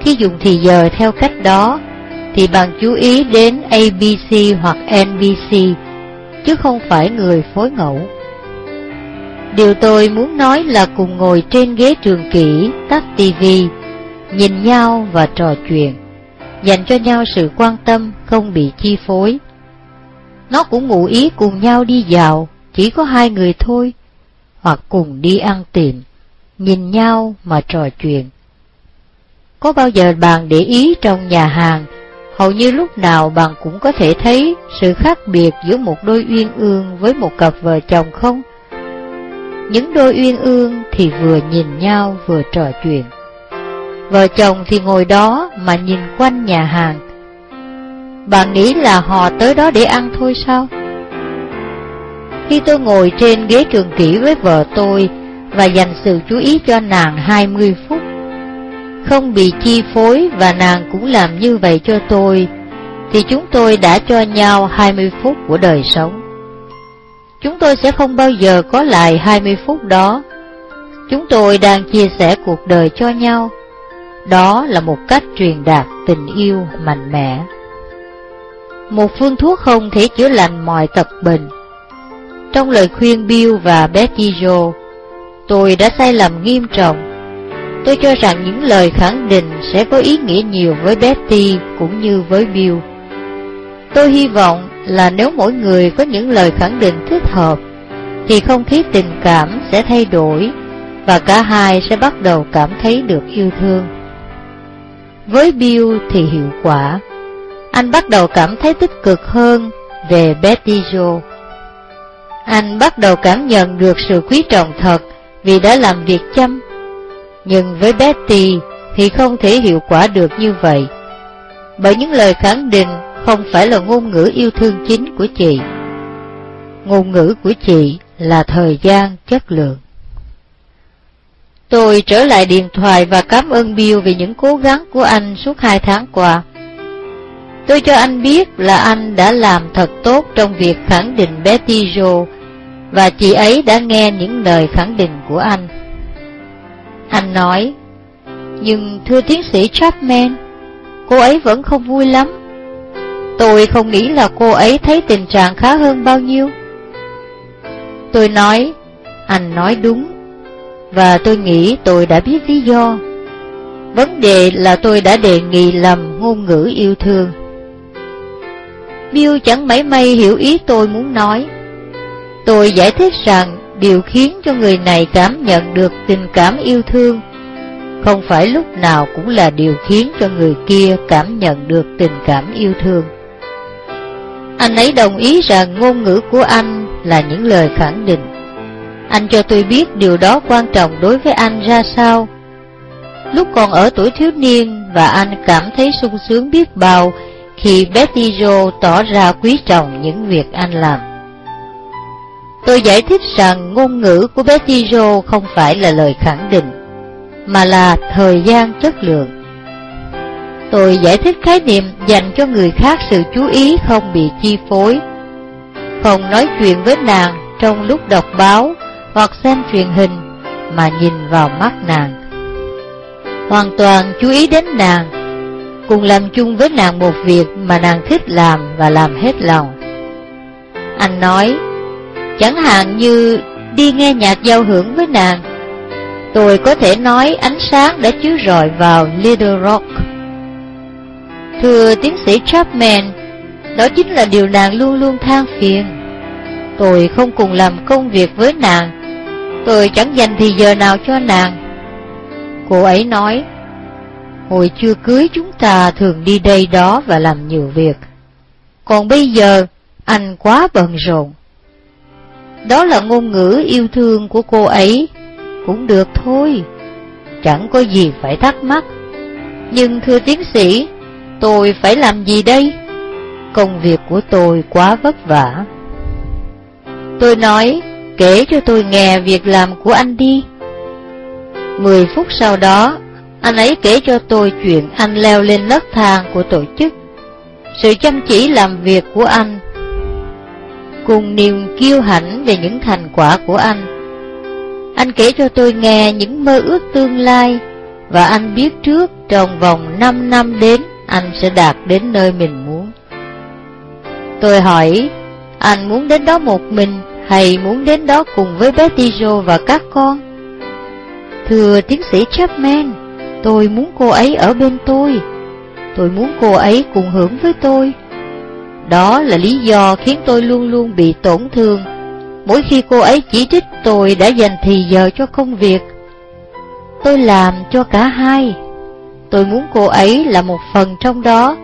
Khi dùng thì giờ theo cách đó, thì bạn chú ý đến ABC hoặc NBC, chứ không phải người phối ngẫu. Điều tôi muốn nói là cùng ngồi trên ghế trường kỷ, tắt tivi, nhìn nhau và trò chuyện, dành cho nhau sự quan tâm không bị chi phối. Nó cũng ngụ ý cùng nhau đi dạo, chỉ có hai người thôi, hoặc cùng đi ăn tiệm, nhìn nhau mà trò chuyện. Có bao giờ bạn để ý trong nhà hàng, hầu như lúc nào bạn cũng có thể thấy sự khác biệt giữa một đôi uyên ương với một cặp vợ chồng không? Những đôi uyên ương thì vừa nhìn nhau vừa trò chuyện. Vợ chồng thì ngồi đó mà nhìn quanh nhà hàng. Bạn nghĩ là họ tới đó để ăn thôi sao? Khi tôi ngồi trên ghế trường kỷ với vợ tôi và dành sự chú ý cho nàng 20 phút, không bị chi phối và nàng cũng làm như vậy cho tôi, thì chúng tôi đã cho nhau 20 phút của đời sống. Chúng tôi sẽ không bao giờ có lại 20 phút đó. Chúng tôi đang chia sẻ cuộc đời cho nhau. Đó là một cách truyền đạt tình yêu mạnh mẽ. Một phương thuốc không thể chữa lành mọi tật bệnh. Trong lời khuyên Bill và Betty joe tôi đã sai lầm nghiêm trọng Tôi cho rằng những lời khẳng định sẽ có ý nghĩa nhiều với Betty cũng như với Bill. Tôi hy vọng là nếu mỗi người có những lời khẳng định thích hợp, thì không khí tình cảm sẽ thay đổi và cả hai sẽ bắt đầu cảm thấy được yêu thương. Với Bill thì hiệu quả, anh bắt đầu cảm thấy tích cực hơn về Betty Jo. Anh bắt đầu cảm nhận được sự quý trọng thật vì đã làm việc chăm nhưng với Betty thì không thể hiệu quả được như vậy. Bởi những lời khẳng định không phải là ngôn ngữ yêu thương chính của chị. Ngôn ngữ của chị là thời gian, chất lượng. Tôi trở lại điện thoại và cảm ơn Bill vì những cố gắng của anh suốt hai tháng qua. Tôi cho anh biết là anh đã làm thật tốt trong việc khẳng định Betty Jo và chị ấy đã nghe những lời khẳng định của anh. Anh nói, nhưng thưa tiến sĩ Chapman, cô ấy vẫn không vui lắm. Tôi không nghĩ là cô ấy thấy tình trạng khá hơn bao nhiêu. Tôi nói, anh nói đúng, và tôi nghĩ tôi đã biết lý do. Vấn đề là tôi đã đề nghị lầm ngôn ngữ yêu thương. Bill chẳng mấy may hiểu ý tôi muốn nói. Tôi giải thích rằng điều khiến cho người này cảm nhận được tình cảm yêu thương không phải lúc nào cũng là điều khiến cho người kia cảm nhận được tình cảm yêu thương. Anh ấy đồng ý rằng ngôn ngữ của anh là những lời khẳng định. Anh cho tôi biết điều đó quan trọng đối với anh ra sao. Lúc còn ở tuổi thiếu niên và anh cảm thấy sung sướng biết bao, khi Betty Jo tỏ ra quý trọng những việc anh làm. Tôi giải thích rằng ngôn ngữ của Bettyjo không phải là lời khẳng định, mà là thời gian chất lượng. Tôi giải thích khái niệm dành cho người khác sự chú ý không bị chi phối, không nói chuyện với nàng trong lúc đọc báo hoặc xem truyền hình mà nhìn vào mắt nàng. Hoàn toàn chú ý đến nàng, cùng làm chung với nàng một việc mà nàng thích làm và làm hết lòng. Anh nói, Chẳng hạn như đi nghe nhạc giao hưởng với nàng, Tôi có thể nói ánh sáng đã chiếu rọi vào Little Rock. Thưa tiến sĩ Chapman, Đó chính là điều nàng luôn luôn than phiền. Tôi không cùng làm công việc với nàng, Tôi chẳng dành thì giờ nào cho nàng. Cô ấy nói, Hồi chưa cưới chúng ta thường đi đây đó và làm nhiều việc. Còn bây giờ, anh quá bận rộn. Đó là ngôn ngữ yêu thương của cô ấy, cũng được thôi, chẳng có gì phải thắc mắc. Nhưng thưa tiến sĩ, tôi phải làm gì đây? Công việc của tôi quá vất vả. Tôi nói, kể cho tôi nghe việc làm của anh đi. Mười phút sau đó, anh ấy kể cho tôi chuyện anh leo lên nấc thang của tổ chức, sự chăm chỉ làm việc của anh, cùng niềm kiêu hãnh về những thành quả của anh. Anh kể cho tôi nghe những mơ ước tương lai, và anh biết trước trong vòng 5 năm đến anh sẽ đạt đến nơi mình muốn. Tôi hỏi, anh muốn đến đó một mình hay muốn đến đó cùng với Betty Jo và các con? Thưa tiến sĩ Chapman, tôi muốn cô ấy ở bên tôi. Tôi muốn cô ấy cùng hưởng với tôi. Đó là lý do khiến tôi luôn luôn bị tổn thương. Mỗi khi cô ấy chỉ trích tôi đã dành thì giờ cho công việc. Tôi làm cho cả hai. Tôi muốn cô ấy là một phần trong đó.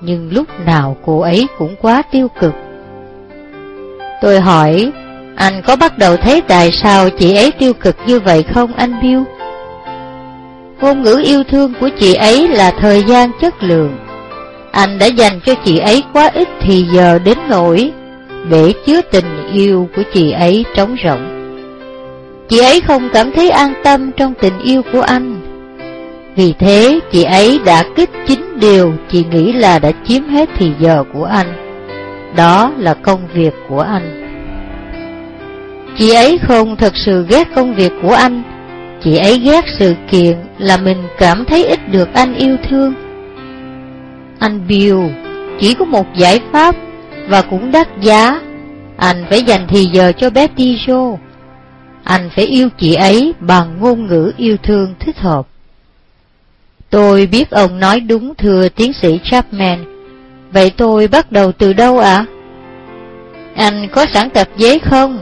Nhưng lúc nào cô ấy cũng quá tiêu cực. Tôi hỏi, anh có bắt đầu thấy tại sao chị ấy tiêu cực như vậy không anh Bill? Ngôn ngữ yêu thương của chị ấy là thời gian chất lượng. Anh đã dành cho chị ấy quá ít thì giờ đến nỗi bể chứa tình yêu của chị ấy trống rỗng. Chị ấy không cảm thấy an tâm trong tình yêu của anh. Vì thế, chị ấy đã kích chính điều chị nghĩ là đã chiếm hết thì giờ của anh. Đó là công việc của anh. Chị ấy không thật sự ghét công việc của anh, chị ấy ghét sự kiện là mình cảm thấy ít được anh yêu thương. Anh Bill chỉ có một giải pháp và cũng đắt giá. Anh phải dành thì giờ cho Betty Jo. Anh phải yêu chị ấy bằng ngôn ngữ yêu thương thích hợp. Tôi biết ông nói đúng thưa tiến sĩ Chapman. Vậy tôi bắt đầu từ đâu ạ? À? Anh có sẵn tập giấy không?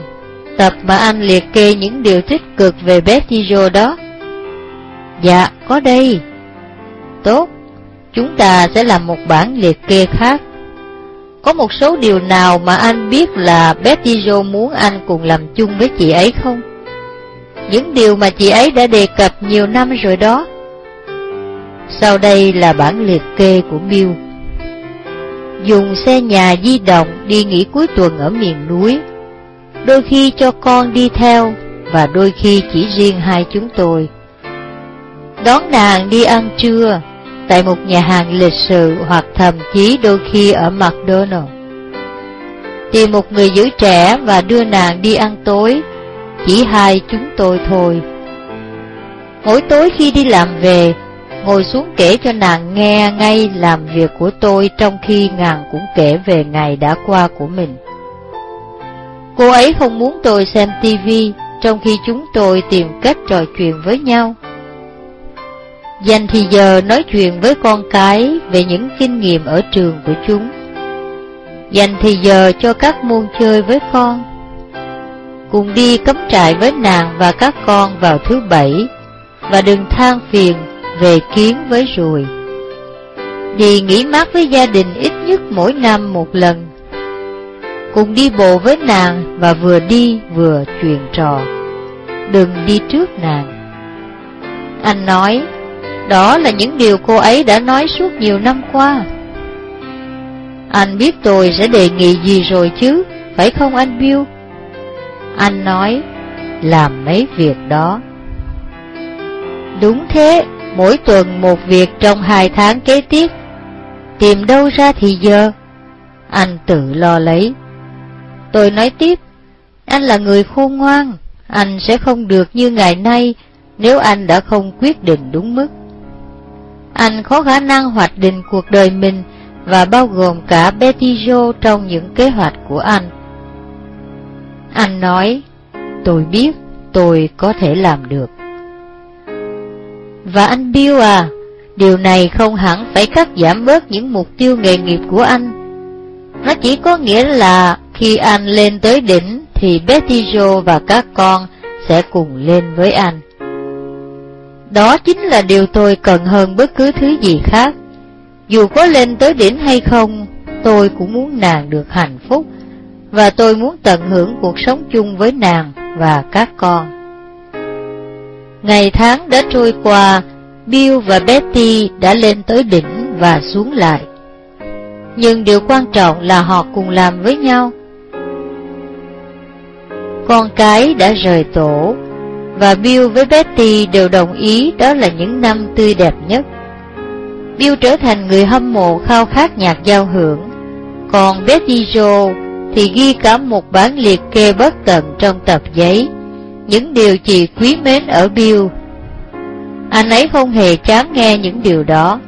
Tập mà anh liệt kê những điều tích cực về Betty Jo đó. Dạ, có đây. Tốt, chúng ta sẽ làm một bản liệt kê khác. Có một số điều nào mà anh biết là Betty Jo muốn anh cùng làm chung với chị ấy không? Những điều mà chị ấy đã đề cập nhiều năm rồi đó. Sau đây là bản liệt kê của Bill. Dùng xe nhà di động đi nghỉ cuối tuần ở miền núi. Đôi khi cho con đi theo và đôi khi chỉ riêng hai chúng tôi. Đón nàng đi ăn trưa tại một nhà hàng lịch sự hoặc thậm chí đôi khi ở McDonald's. Tìm một người giữ trẻ và đưa nàng đi ăn tối, chỉ hai chúng tôi thôi. Mỗi tối khi đi làm về, ngồi xuống kể cho nàng nghe ngay làm việc của tôi trong khi nàng cũng kể về ngày đã qua của mình. Cô ấy không muốn tôi xem tivi trong khi chúng tôi tìm cách trò chuyện với nhau. Dành thì giờ nói chuyện với con cái về những kinh nghiệm ở trường của chúng. Dành thì giờ cho các môn chơi với con. Cùng đi cắm trại với nàng và các con vào thứ bảy, và đừng than phiền về kiến với ruồi. Đi nghỉ mát với gia đình ít nhất mỗi năm một lần. Cùng đi bộ với nàng và vừa đi vừa chuyện trò. Đừng đi trước nàng. Anh nói, đó là những điều cô ấy đã nói suốt nhiều năm qua. Anh biết tôi sẽ đề nghị gì rồi chứ, phải không anh Bill? Anh nói, làm mấy việc đó. Đúng thế, mỗi tuần một việc trong hai tháng kế tiếp. Tìm đâu ra thì giờ? Anh tự lo lấy. Tôi nói tiếp, anh là người khôn ngoan, anh sẽ không được như ngày nay nếu anh đã không quyết định đúng mức. Anh có khả năng hoạch định cuộc đời mình và bao gồm cả Betty Jo trong những kế hoạch của anh. Anh nói, tôi biết tôi có thể làm được. Và anh Bill à, điều này không hẳn phải cắt giảm bớt những mục tiêu nghề nghiệp của anh. Nó chỉ có nghĩa là khi anh lên tới đỉnh thì Betty Jo và các con sẽ cùng lên với anh. Đó chính là điều tôi cần hơn bất cứ thứ gì khác. Dù có lên tới đỉnh hay không, tôi cũng muốn nàng được hạnh phúc, và tôi muốn tận hưởng cuộc sống chung với nàng và các con. Ngày tháng đã trôi qua, Bill và Betty đã lên tới đỉnh và xuống lại. Nhưng điều quan trọng là họ cùng làm với nhau. Con cái đã rời tổ, và Bill với Betty đều đồng ý đó là những năm tươi đẹp nhất. Bill trở thành người hâm mộ khao khát nhạc giao hưởng, còn Betty Joe thì ghi cả một bản liệt kê bất tận trong tập giấy, những điều chị quý mến ở Bill. Anh ấy không hề chán nghe những điều đó.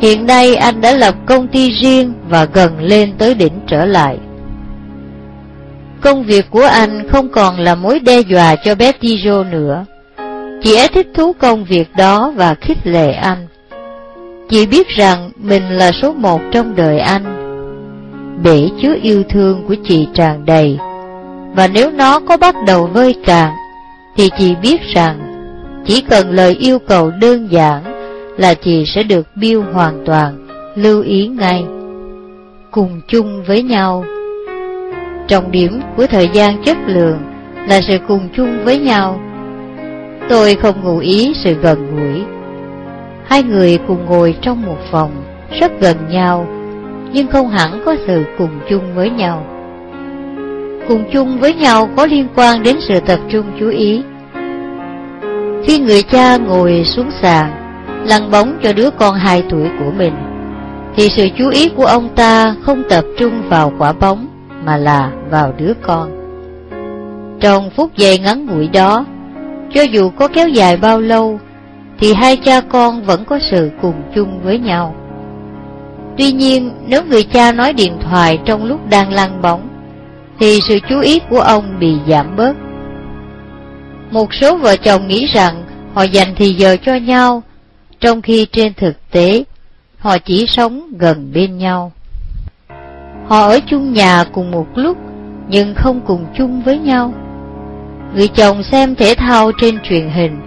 Hiện nay anh đã lập công ty riêng và gần lên tới đỉnh trở lại. Công việc của anh không còn là mối đe dọa cho Betty Jo nữa. Chị ấy thích thú công việc đó và khích lệ anh. Chị biết rằng mình là số một trong đời anh. Bể chứa yêu thương của chị tràn đầy, và nếu nó có bắt đầu vơi cạn, thì chị biết rằng chỉ cần lời yêu cầu đơn giản là chị sẽ được biêu hoàn toàn, lưu ý ngay. Cùng chung với nhau Trọng điểm của thời gian chất lượng là sự cùng chung với nhau. Tôi không ngụ ý sự gần gũi. Hai người cùng ngồi trong một phòng, rất gần nhau, nhưng không hẳn có sự cùng chung với nhau. Cùng chung với nhau có liên quan đến sự tập trung chú ý. Khi người cha ngồi xuống sàn, lăn bóng cho đứa con hai tuổi của mình, thì sự chú ý của ông ta không tập trung vào quả bóng, mà là vào đứa con. Trong phút giây ngắn ngủi đó, cho dù có kéo dài bao lâu, thì hai cha con vẫn có sự cùng chung với nhau. Tuy nhiên, nếu người cha nói điện thoại trong lúc đang lăn bóng, thì sự chú ý của ông bị giảm bớt. Một số vợ chồng nghĩ rằng họ dành thì giờ cho nhau, trong khi trên thực tế, họ chỉ sống gần bên nhau. Họ ở chung nhà cùng một lúc, nhưng không cùng chung với nhau. Người chồng xem thể thao trên truyền hình,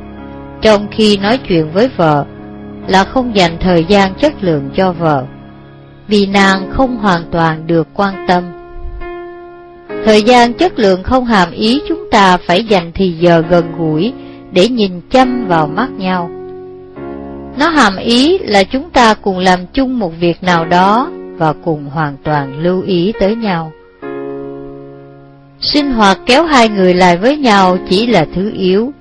trong khi nói chuyện với vợ, là không dành thời gian chất lượng cho vợ, vì nàng không hoàn toàn được quan tâm. Thời gian chất lượng không hàm ý chúng ta phải dành thì giờ gần gũi để nhìn chăm vào mắt nhau. Nó hàm ý là chúng ta cùng làm chung một việc nào đó và cùng hoàn toàn lưu ý tới nhau. Sinh hoạt kéo hai người lại với nhau chỉ là thứ yếu.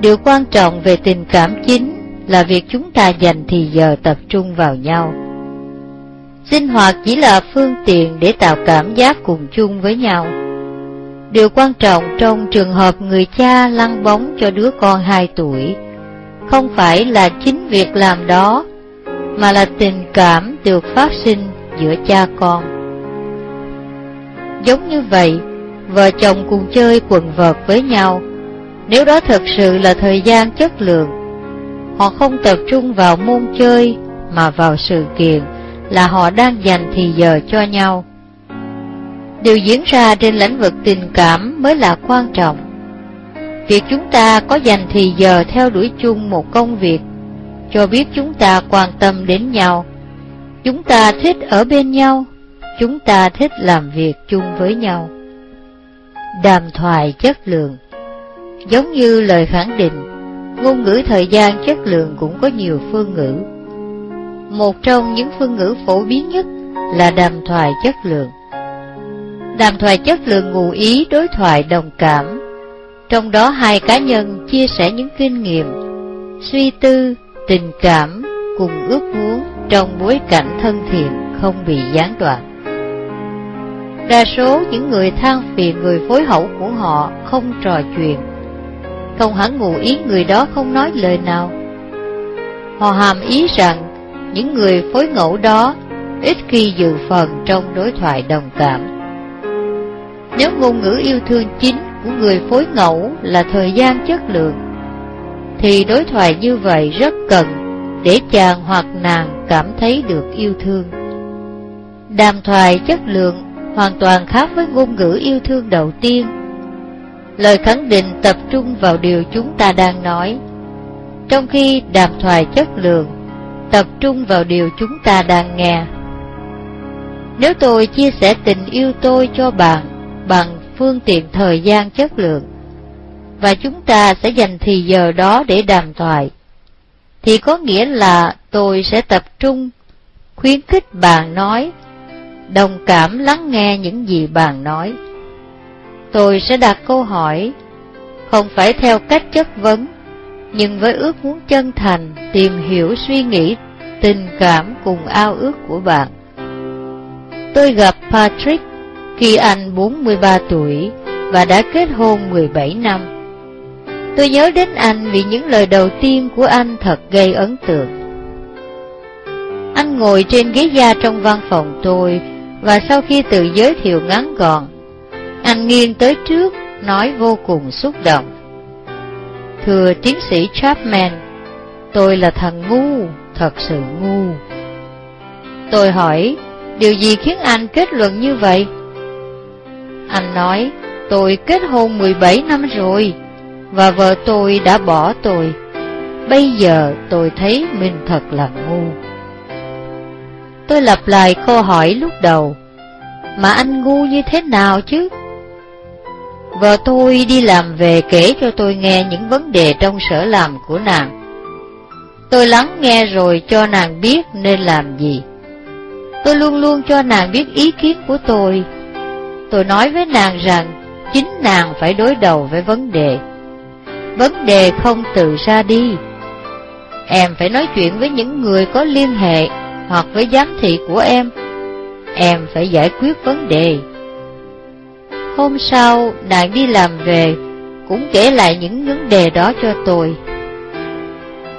Điều quan trọng về tình cảm chính là việc chúng ta dành thì giờ tập trung vào nhau. Sinh hoạt chỉ là phương tiện để tạo cảm giác cùng chung với nhau. Điều quan trọng trong trường hợp người cha lăn bóng cho đứa con 2 tuổi không phải là chính việc làm đó, mà là tình cảm được phát sinh giữa cha con. Giống như vậy, vợ chồng cùng chơi quần vợt với nhau, nếu đó thật sự là thời gian chất lượng, họ không tập trung vào môn chơi mà vào sự kiện là họ đang dành thì giờ cho nhau. Điều diễn ra trên lĩnh vực tình cảm mới là quan trọng. Việc chúng ta có dành thì giờ theo đuổi chung một công việc, cho biết chúng ta quan tâm đến nhau, Chúng ta thích ở bên nhau, chúng ta thích làm việc chung với nhau. Đàm thoại chất lượng Giống như lời khẳng định, ngôn ngữ thời gian chất lượng cũng có nhiều phương ngữ. Một trong những phương ngữ phổ biến nhất là đàm thoại chất lượng. Đàm thoại chất lượng ngụ ý đối thoại đồng cảm, trong đó hai cá nhân chia sẻ những kinh nghiệm, suy tư, tình cảm cùng ước muốn trong bối cảnh thân thiện không bị gián đoạn. Đa số những người than phiền người phối hậu của họ không trò chuyện, không hẳn ngụ ý người đó không nói lời nào. Họ hàm ý rằng những người phối ngẫu đó ít khi dự phần trong đối thoại đồng cảm. Nếu ngôn ngữ yêu thương chính của người phối ngẫu là thời gian chất lượng, thì đối thoại như vậy rất cần để chàng hoặc nàng cảm thấy được yêu thương. Đàm thoại chất lượng hoàn toàn khác với ngôn ngữ yêu thương đầu tiên. Lời khẳng định tập trung vào điều chúng ta đang nói, trong khi đàm thoại chất lượng tập trung vào điều chúng ta đang nghe. Nếu tôi chia sẻ tình yêu tôi cho bạn bằng phương tiện thời gian chất lượng, và chúng ta sẽ dành thì giờ đó để đàm thoại, thì có nghĩa là tôi sẽ tập trung khuyến khích bạn nói, đồng cảm lắng nghe những gì bạn nói. Tôi sẽ đặt câu hỏi, không phải theo cách chất vấn, nhưng với ước muốn chân thành tìm hiểu suy nghĩ, tình cảm cùng ao ước của bạn. Tôi gặp Patrick khi anh 43 tuổi và đã kết hôn 17 năm. Tôi nhớ đến anh vì những lời đầu tiên của anh thật gây ấn tượng. Anh ngồi trên ghế da trong văn phòng tôi và sau khi tự giới thiệu ngắn gọn, anh nghiêng tới trước nói vô cùng xúc động. Thưa tiến sĩ Chapman, tôi là thằng ngu, thật sự ngu. Tôi hỏi, điều gì khiến anh kết luận như vậy? Anh nói, tôi kết hôn 17 năm rồi, và vợ tôi đã bỏ tôi. Bây giờ tôi thấy mình thật là ngu. Tôi lặp lại câu hỏi lúc đầu, mà anh ngu như thế nào chứ? Vợ tôi đi làm về kể cho tôi nghe những vấn đề trong sở làm của nàng. Tôi lắng nghe rồi cho nàng biết nên làm gì. Tôi luôn luôn cho nàng biết ý kiến của tôi. Tôi nói với nàng rằng chính nàng phải đối đầu với vấn đề. Vấn đề không tự ra đi. Em phải nói chuyện với những người có liên hệ hoặc với giám thị của em. Em phải giải quyết vấn đề. Hôm sau, nàng đi làm về, cũng kể lại những vấn đề đó cho tôi.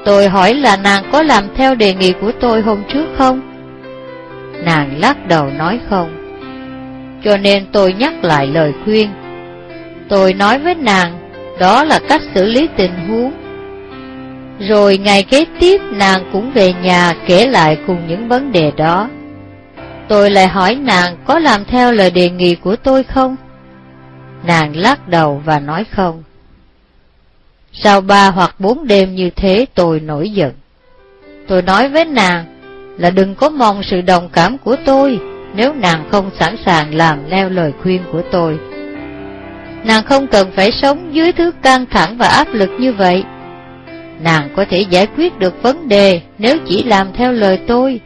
Tôi hỏi là nàng có làm theo đề nghị của tôi hôm trước không? Nàng lắc đầu nói không. Cho nên tôi nhắc lại lời khuyên. Tôi nói với nàng, đó là cách xử lý tình huống. Rồi ngày kế tiếp, nàng cũng về nhà kể lại cùng những vấn đề đó. Tôi lại hỏi nàng có làm theo lời đề nghị của tôi không? Nàng lắc đầu và nói không. Sau ba hoặc bốn đêm như thế, tôi nổi giận. Tôi nói với nàng là đừng có mong sự đồng cảm của tôi nếu nàng không sẵn sàng làm theo lời khuyên của tôi. Nàng không cần phải sống dưới thứ căng thẳng và áp lực như vậy. Nàng có thể giải quyết được vấn đề nếu chỉ làm theo lời tôi.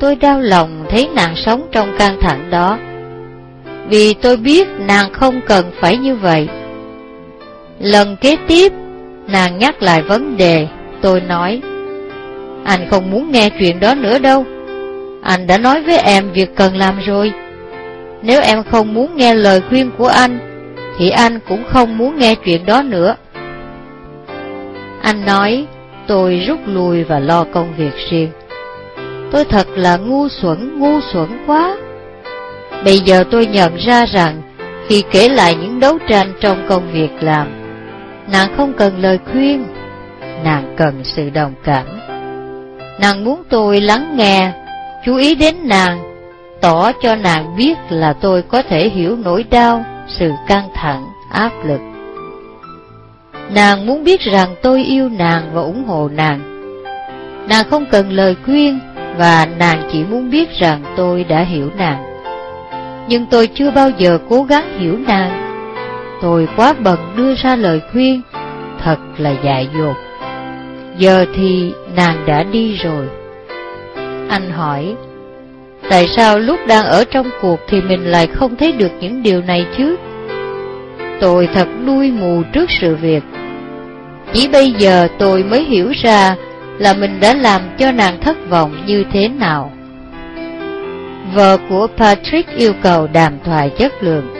Tôi đau lòng thấy nàng sống trong căng thẳng đó, vì tôi biết nàng không cần phải như vậy. Lần kế tiếp, nàng nhắc lại vấn đề, tôi nói, anh không muốn nghe chuyện đó nữa đâu. Anh đã nói với em việc cần làm rồi. Nếu em không muốn nghe lời khuyên của anh, thì anh cũng không muốn nghe chuyện đó nữa. Anh nói, tôi rút lui và lo công việc riêng. Tôi thật là ngu xuẩn, ngu xuẩn quá. Bây giờ tôi nhận ra rằng, khi kể lại những đấu tranh trong công việc làm, nàng không cần lời khuyên, nàng cần sự đồng cảm. Nàng muốn tôi lắng nghe, chú ý đến nàng, tỏ cho nàng biết là tôi có thể hiểu nỗi đau, sự căng thẳng, áp lực. Nàng muốn biết rằng tôi yêu nàng và ủng hộ nàng. Nàng không cần lời khuyên và nàng chỉ muốn biết rằng tôi đã hiểu nàng. Nhưng tôi chưa bao giờ cố gắng hiểu nàng. Tôi quá bận đưa ra lời khuyên, thật là dại dột. Giờ thì nàng đã đi rồi. Anh hỏi, tại sao lúc đang ở trong cuộc thì mình lại không thấy được những điều này chứ? Tôi thật đuôi mù trước sự việc. Chỉ bây giờ tôi mới hiểu ra là mình đã làm cho nàng thất vọng như thế nào. Vợ của Patrick yêu cầu đàm thoại chất lượng.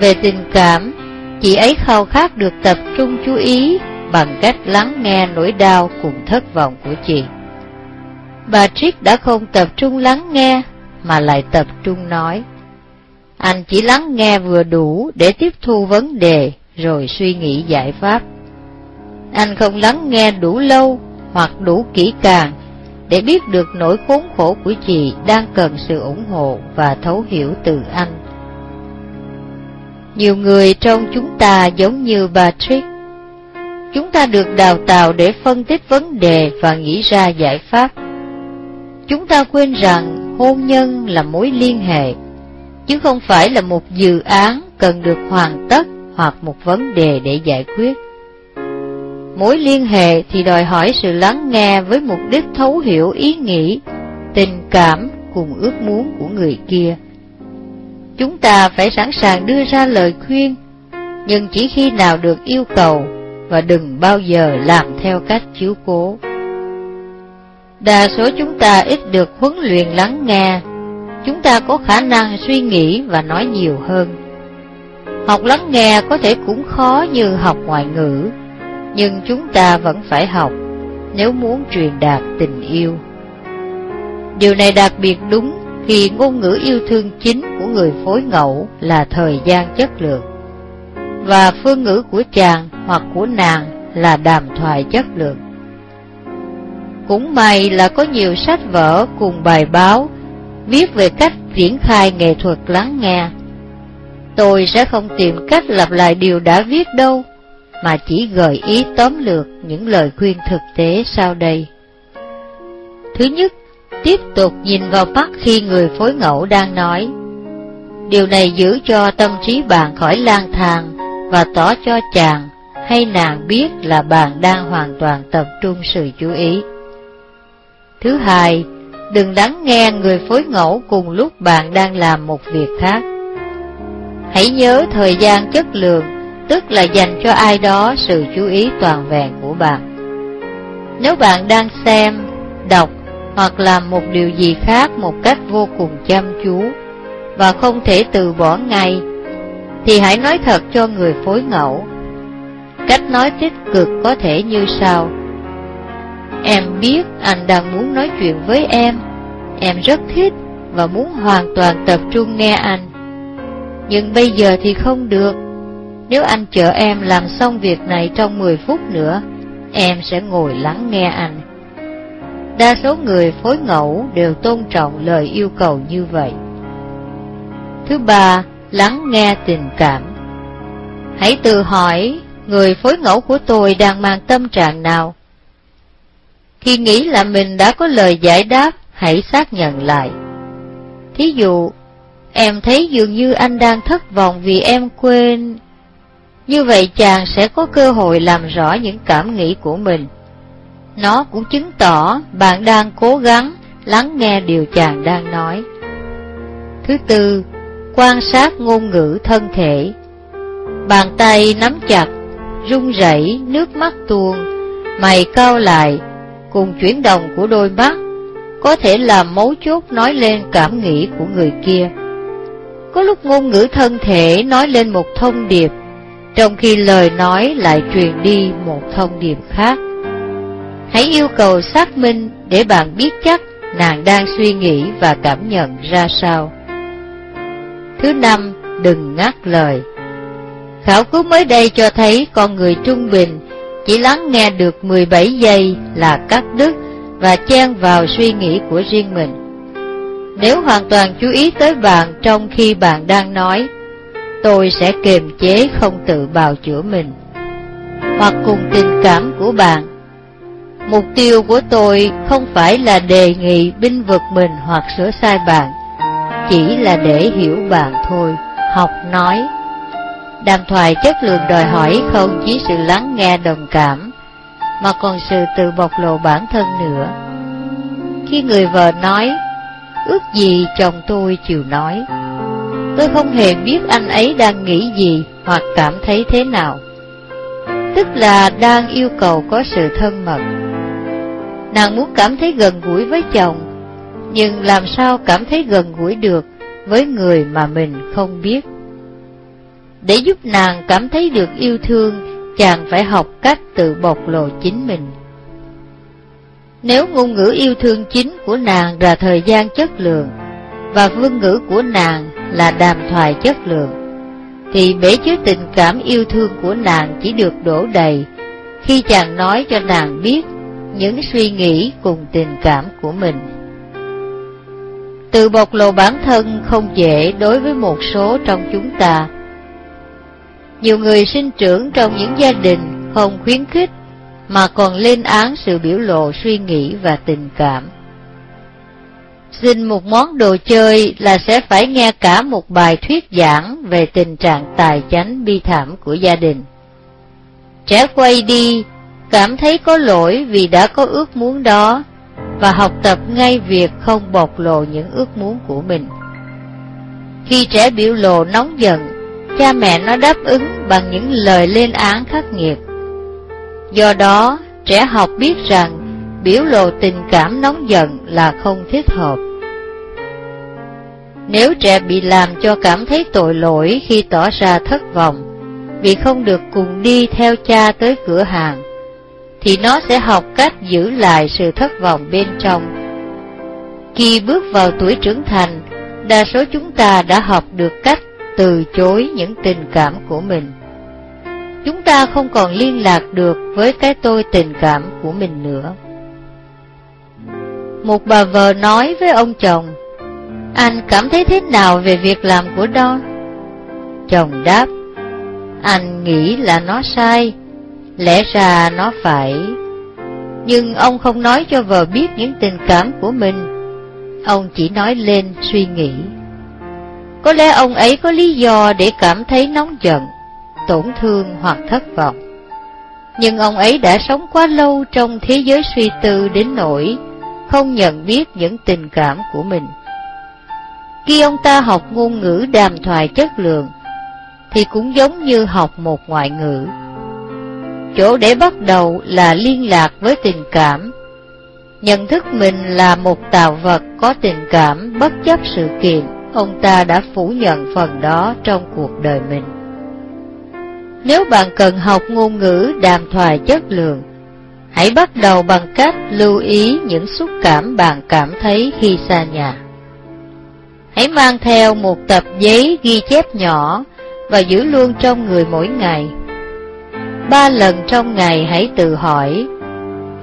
Về tình cảm, chị ấy khao khát được tập trung chú ý bằng cách lắng nghe nỗi đau cùng thất vọng của chị. Bà Triết đã không tập trung lắng nghe, mà lại tập trung nói. Anh chỉ lắng nghe vừa đủ để tiếp thu vấn đề, rồi suy nghĩ giải pháp. Anh không lắng nghe đủ lâu hoặc đủ kỹ càng để biết được nỗi khốn khổ của chị đang cần sự ủng hộ và thấu hiểu từ anh. Nhiều người trong chúng ta giống như Patrick. Chúng ta được đào tạo để phân tích vấn đề và nghĩ ra giải pháp. Chúng ta quên rằng hôn nhân là mối liên hệ, chứ không phải là một dự án cần được hoàn tất hoặc một vấn đề để giải quyết. Mối liên hệ thì đòi hỏi sự lắng nghe với mục đích thấu hiểu ý nghĩ, tình cảm cùng ước muốn của người kia. Chúng ta phải sẵn sàng đưa ra lời khuyên, nhưng chỉ khi nào được yêu cầu và đừng bao giờ làm theo cách chiếu cố. Đa số chúng ta ít được huấn luyện lắng nghe, chúng ta có khả năng suy nghĩ và nói nhiều hơn. Học lắng nghe có thể cũng khó như học ngoại ngữ, nhưng chúng ta vẫn phải học nếu muốn truyền đạt tình yêu. Điều này đặc biệt đúng khi ngôn ngữ yêu thương chính của người phối ngẫu là thời gian chất lượng, và phương ngữ của chàng hoặc của nàng là đàm thoại chất lượng. Cũng may là có nhiều sách vở cùng bài báo viết về cách triển khai nghệ thuật lắng nghe. Tôi sẽ không tìm cách lặp lại điều đã viết đâu, mà chỉ gợi ý tóm lược những lời khuyên thực tế sau đây. Thứ nhất, tiếp tục nhìn vào mắt khi người phối ngẫu đang nói. Điều này giữ cho tâm trí bạn khỏi lang thang và tỏ cho chàng hay nàng biết là bạn đang hoàn toàn tập trung sự chú ý. Thứ hai, đừng lắng nghe người phối ngẫu cùng lúc bạn đang làm một việc khác. Hãy nhớ thời gian chất lượng, tức là dành cho ai đó sự chú ý toàn vẹn của bạn. Nếu bạn đang xem, đọc hoặc làm một điều gì khác một cách vô cùng chăm chú và không thể từ bỏ ngay, thì hãy nói thật cho người phối ngẫu. Cách nói tích cực có thể như sau. Em biết anh đang muốn nói chuyện với em, em rất thích và muốn hoàn toàn tập trung nghe anh. Nhưng bây giờ thì không được. Nếu anh chờ em làm xong việc này trong 10 phút nữa, em sẽ ngồi lắng nghe anh. Đa số người phối ngẫu đều tôn trọng lời yêu cầu như vậy. Thứ ba, lắng nghe tình cảm. Hãy tự hỏi, người phối ngẫu của tôi đang mang tâm trạng nào? Khi nghĩ là mình đã có lời giải đáp, hãy xác nhận lại. Thí dụ, em thấy dường như anh đang thất vọng vì em quên... Như vậy chàng sẽ có cơ hội làm rõ những cảm nghĩ của mình. Nó cũng chứng tỏ bạn đang cố gắng lắng nghe điều chàng đang nói. Thứ tư, quan sát ngôn ngữ thân thể. Bàn tay nắm chặt, run rẩy, nước mắt tuôn, mày cau lại, cùng chuyển động của đôi mắt, có thể làm mấu chốt nói lên cảm nghĩ của người kia. Có lúc ngôn ngữ thân thể nói lên một thông điệp, trong khi lời nói lại truyền đi một thông điệp khác. Hãy yêu cầu xác minh để bạn biết chắc nàng đang suy nghĩ và cảm nhận ra sao. Thứ năm, đừng ngắt lời. Khảo cứu mới đây cho thấy con người trung bình chỉ lắng nghe được 17 giây là cắt đứt và chen vào suy nghĩ của riêng mình. Nếu hoàn toàn chú ý tới bạn trong khi bạn đang nói, tôi sẽ kiềm chế không tự bào chữa mình. Hoặc cùng tình cảm của bạn, Mục tiêu của tôi không phải là đề nghị binh vực mình hoặc sửa sai bạn, chỉ là để hiểu bạn thôi, học nói. Đàm thoại chất lượng đòi hỏi không chỉ sự lắng nghe đồng cảm, mà còn sự tự bộc lộ bản thân nữa. Khi người vợ nói, ước gì chồng tôi chịu nói, tôi không hề biết anh ấy đang nghĩ gì hoặc cảm thấy thế nào. Tức là đang yêu cầu có sự thân mật Nàng muốn cảm thấy gần gũi với chồng, nhưng làm sao cảm thấy gần gũi được với người mà mình không biết. Để giúp nàng cảm thấy được yêu thương, chàng phải học cách tự bộc lộ chính mình. Nếu ngôn ngữ yêu thương chính của nàng là thời gian chất lượng, và phương ngữ của nàng là đàm thoại chất lượng, thì bể chứa tình cảm yêu thương của nàng chỉ được đổ đầy khi chàng nói cho nàng biết những suy nghĩ cùng tình cảm của mình. Tự bộc lộ bản thân không dễ đối với một số trong chúng ta. Nhiều người sinh trưởng trong những gia đình không khuyến khích mà còn lên án sự biểu lộ suy nghĩ và tình cảm. Xin một món đồ chơi là sẽ phải nghe cả một bài thuyết giảng về tình trạng tài chánh bi thảm của gia đình. Trẻ quay đi, cảm thấy có lỗi vì đã có ước muốn đó, và học tập ngay việc không bộc lộ những ước muốn của mình. Khi trẻ biểu lộ nóng giận, cha mẹ nó đáp ứng bằng những lời lên án khắc nghiệt. Do đó, trẻ học biết rằng biểu lộ tình cảm nóng giận là không thích hợp. Nếu trẻ bị làm cho cảm thấy tội lỗi khi tỏ ra thất vọng, vì không được cùng đi theo cha tới cửa hàng, thì nó sẽ học cách giữ lại sự thất vọng bên trong. Khi bước vào tuổi trưởng thành, đa số chúng ta đã học được cách từ chối những tình cảm của mình. Chúng ta không còn liên lạc được với cái tôi tình cảm của mình nữa. Một bà vợ nói với ông chồng, Anh cảm thấy thế nào về việc làm của Don? Chồng đáp, Anh nghĩ là nó sai, lẽ ra nó phải. Nhưng ông không nói cho vợ biết những tình cảm của mình, ông chỉ nói lên suy nghĩ. Có lẽ ông ấy có lý do để cảm thấy nóng giận, tổn thương hoặc thất vọng. Nhưng ông ấy đã sống quá lâu trong thế giới suy tư đến nỗi không nhận biết những tình cảm của mình. Khi ông ta học ngôn ngữ đàm thoại chất lượng, thì cũng giống như học một ngoại ngữ. Chỗ để bắt đầu là liên lạc với tình cảm. Nhận thức mình là một tạo vật có tình cảm bất chấp sự kiện, ông ta đã phủ nhận phần đó trong cuộc đời mình. Nếu bạn cần học ngôn ngữ đàm thoại chất lượng, Hãy bắt đầu bằng cách lưu ý những xúc cảm bạn cảm thấy khi xa nhà. Hãy mang theo một tập giấy ghi chép nhỏ và giữ luôn trong người mỗi ngày. Ba lần trong ngày hãy tự hỏi,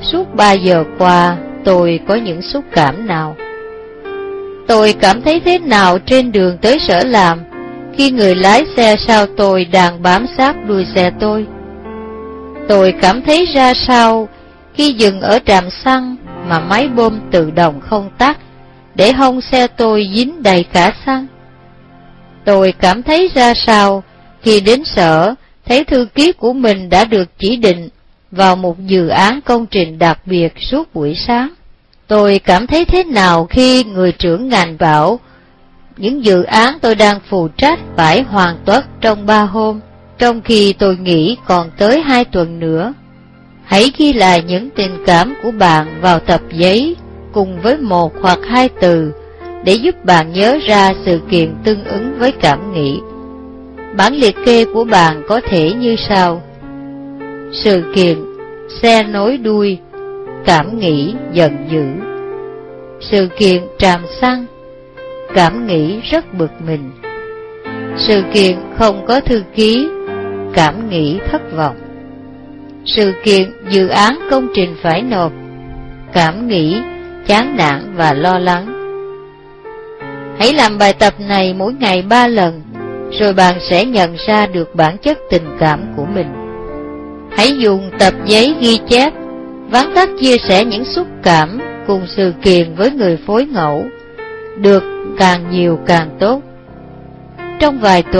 suốt ba giờ qua tôi có những xúc cảm nào? Tôi cảm thấy thế nào trên đường tới sở làm khi người lái xe sau tôi đang bám sát đuôi xe tôi? Tôi cảm thấy ra sao khi dừng ở trạm xăng mà máy bơm tự động không tắt, để hông xe tôi dính đầy cả xăng. Tôi cảm thấy ra sao khi đến sở, thấy thư ký của mình đã được chỉ định vào một dự án công trình đặc biệt suốt buổi sáng. Tôi cảm thấy thế nào khi người trưởng ngành bảo những dự án tôi đang phụ trách phải hoàn tất trong ba hôm, trong khi tôi nghĩ còn tới hai tuần nữa. Hãy ghi lại những tình cảm của bạn vào tập giấy cùng với một hoặc hai từ để giúp bạn nhớ ra sự kiện tương ứng với cảm nghĩ. Bản liệt kê của bạn có thể như sau. Sự kiện, xe nối đuôi, cảm nghĩ giận dữ. Sự kiện tràm xăng, cảm nghĩ rất bực mình. Sự kiện không có thư ký, cảm nghĩ thất vọng. Sự kiện dự án công trình phải nộp Cảm nghĩ, chán nản và lo lắng Hãy làm bài tập này mỗi ngày ba lần Rồi bạn sẽ nhận ra được bản chất tình cảm của mình Hãy dùng tập giấy ghi chép Ván tắt chia sẻ những xúc cảm cùng sự kiện với người phối ngẫu, Được càng nhiều càng tốt. Trong vài tuần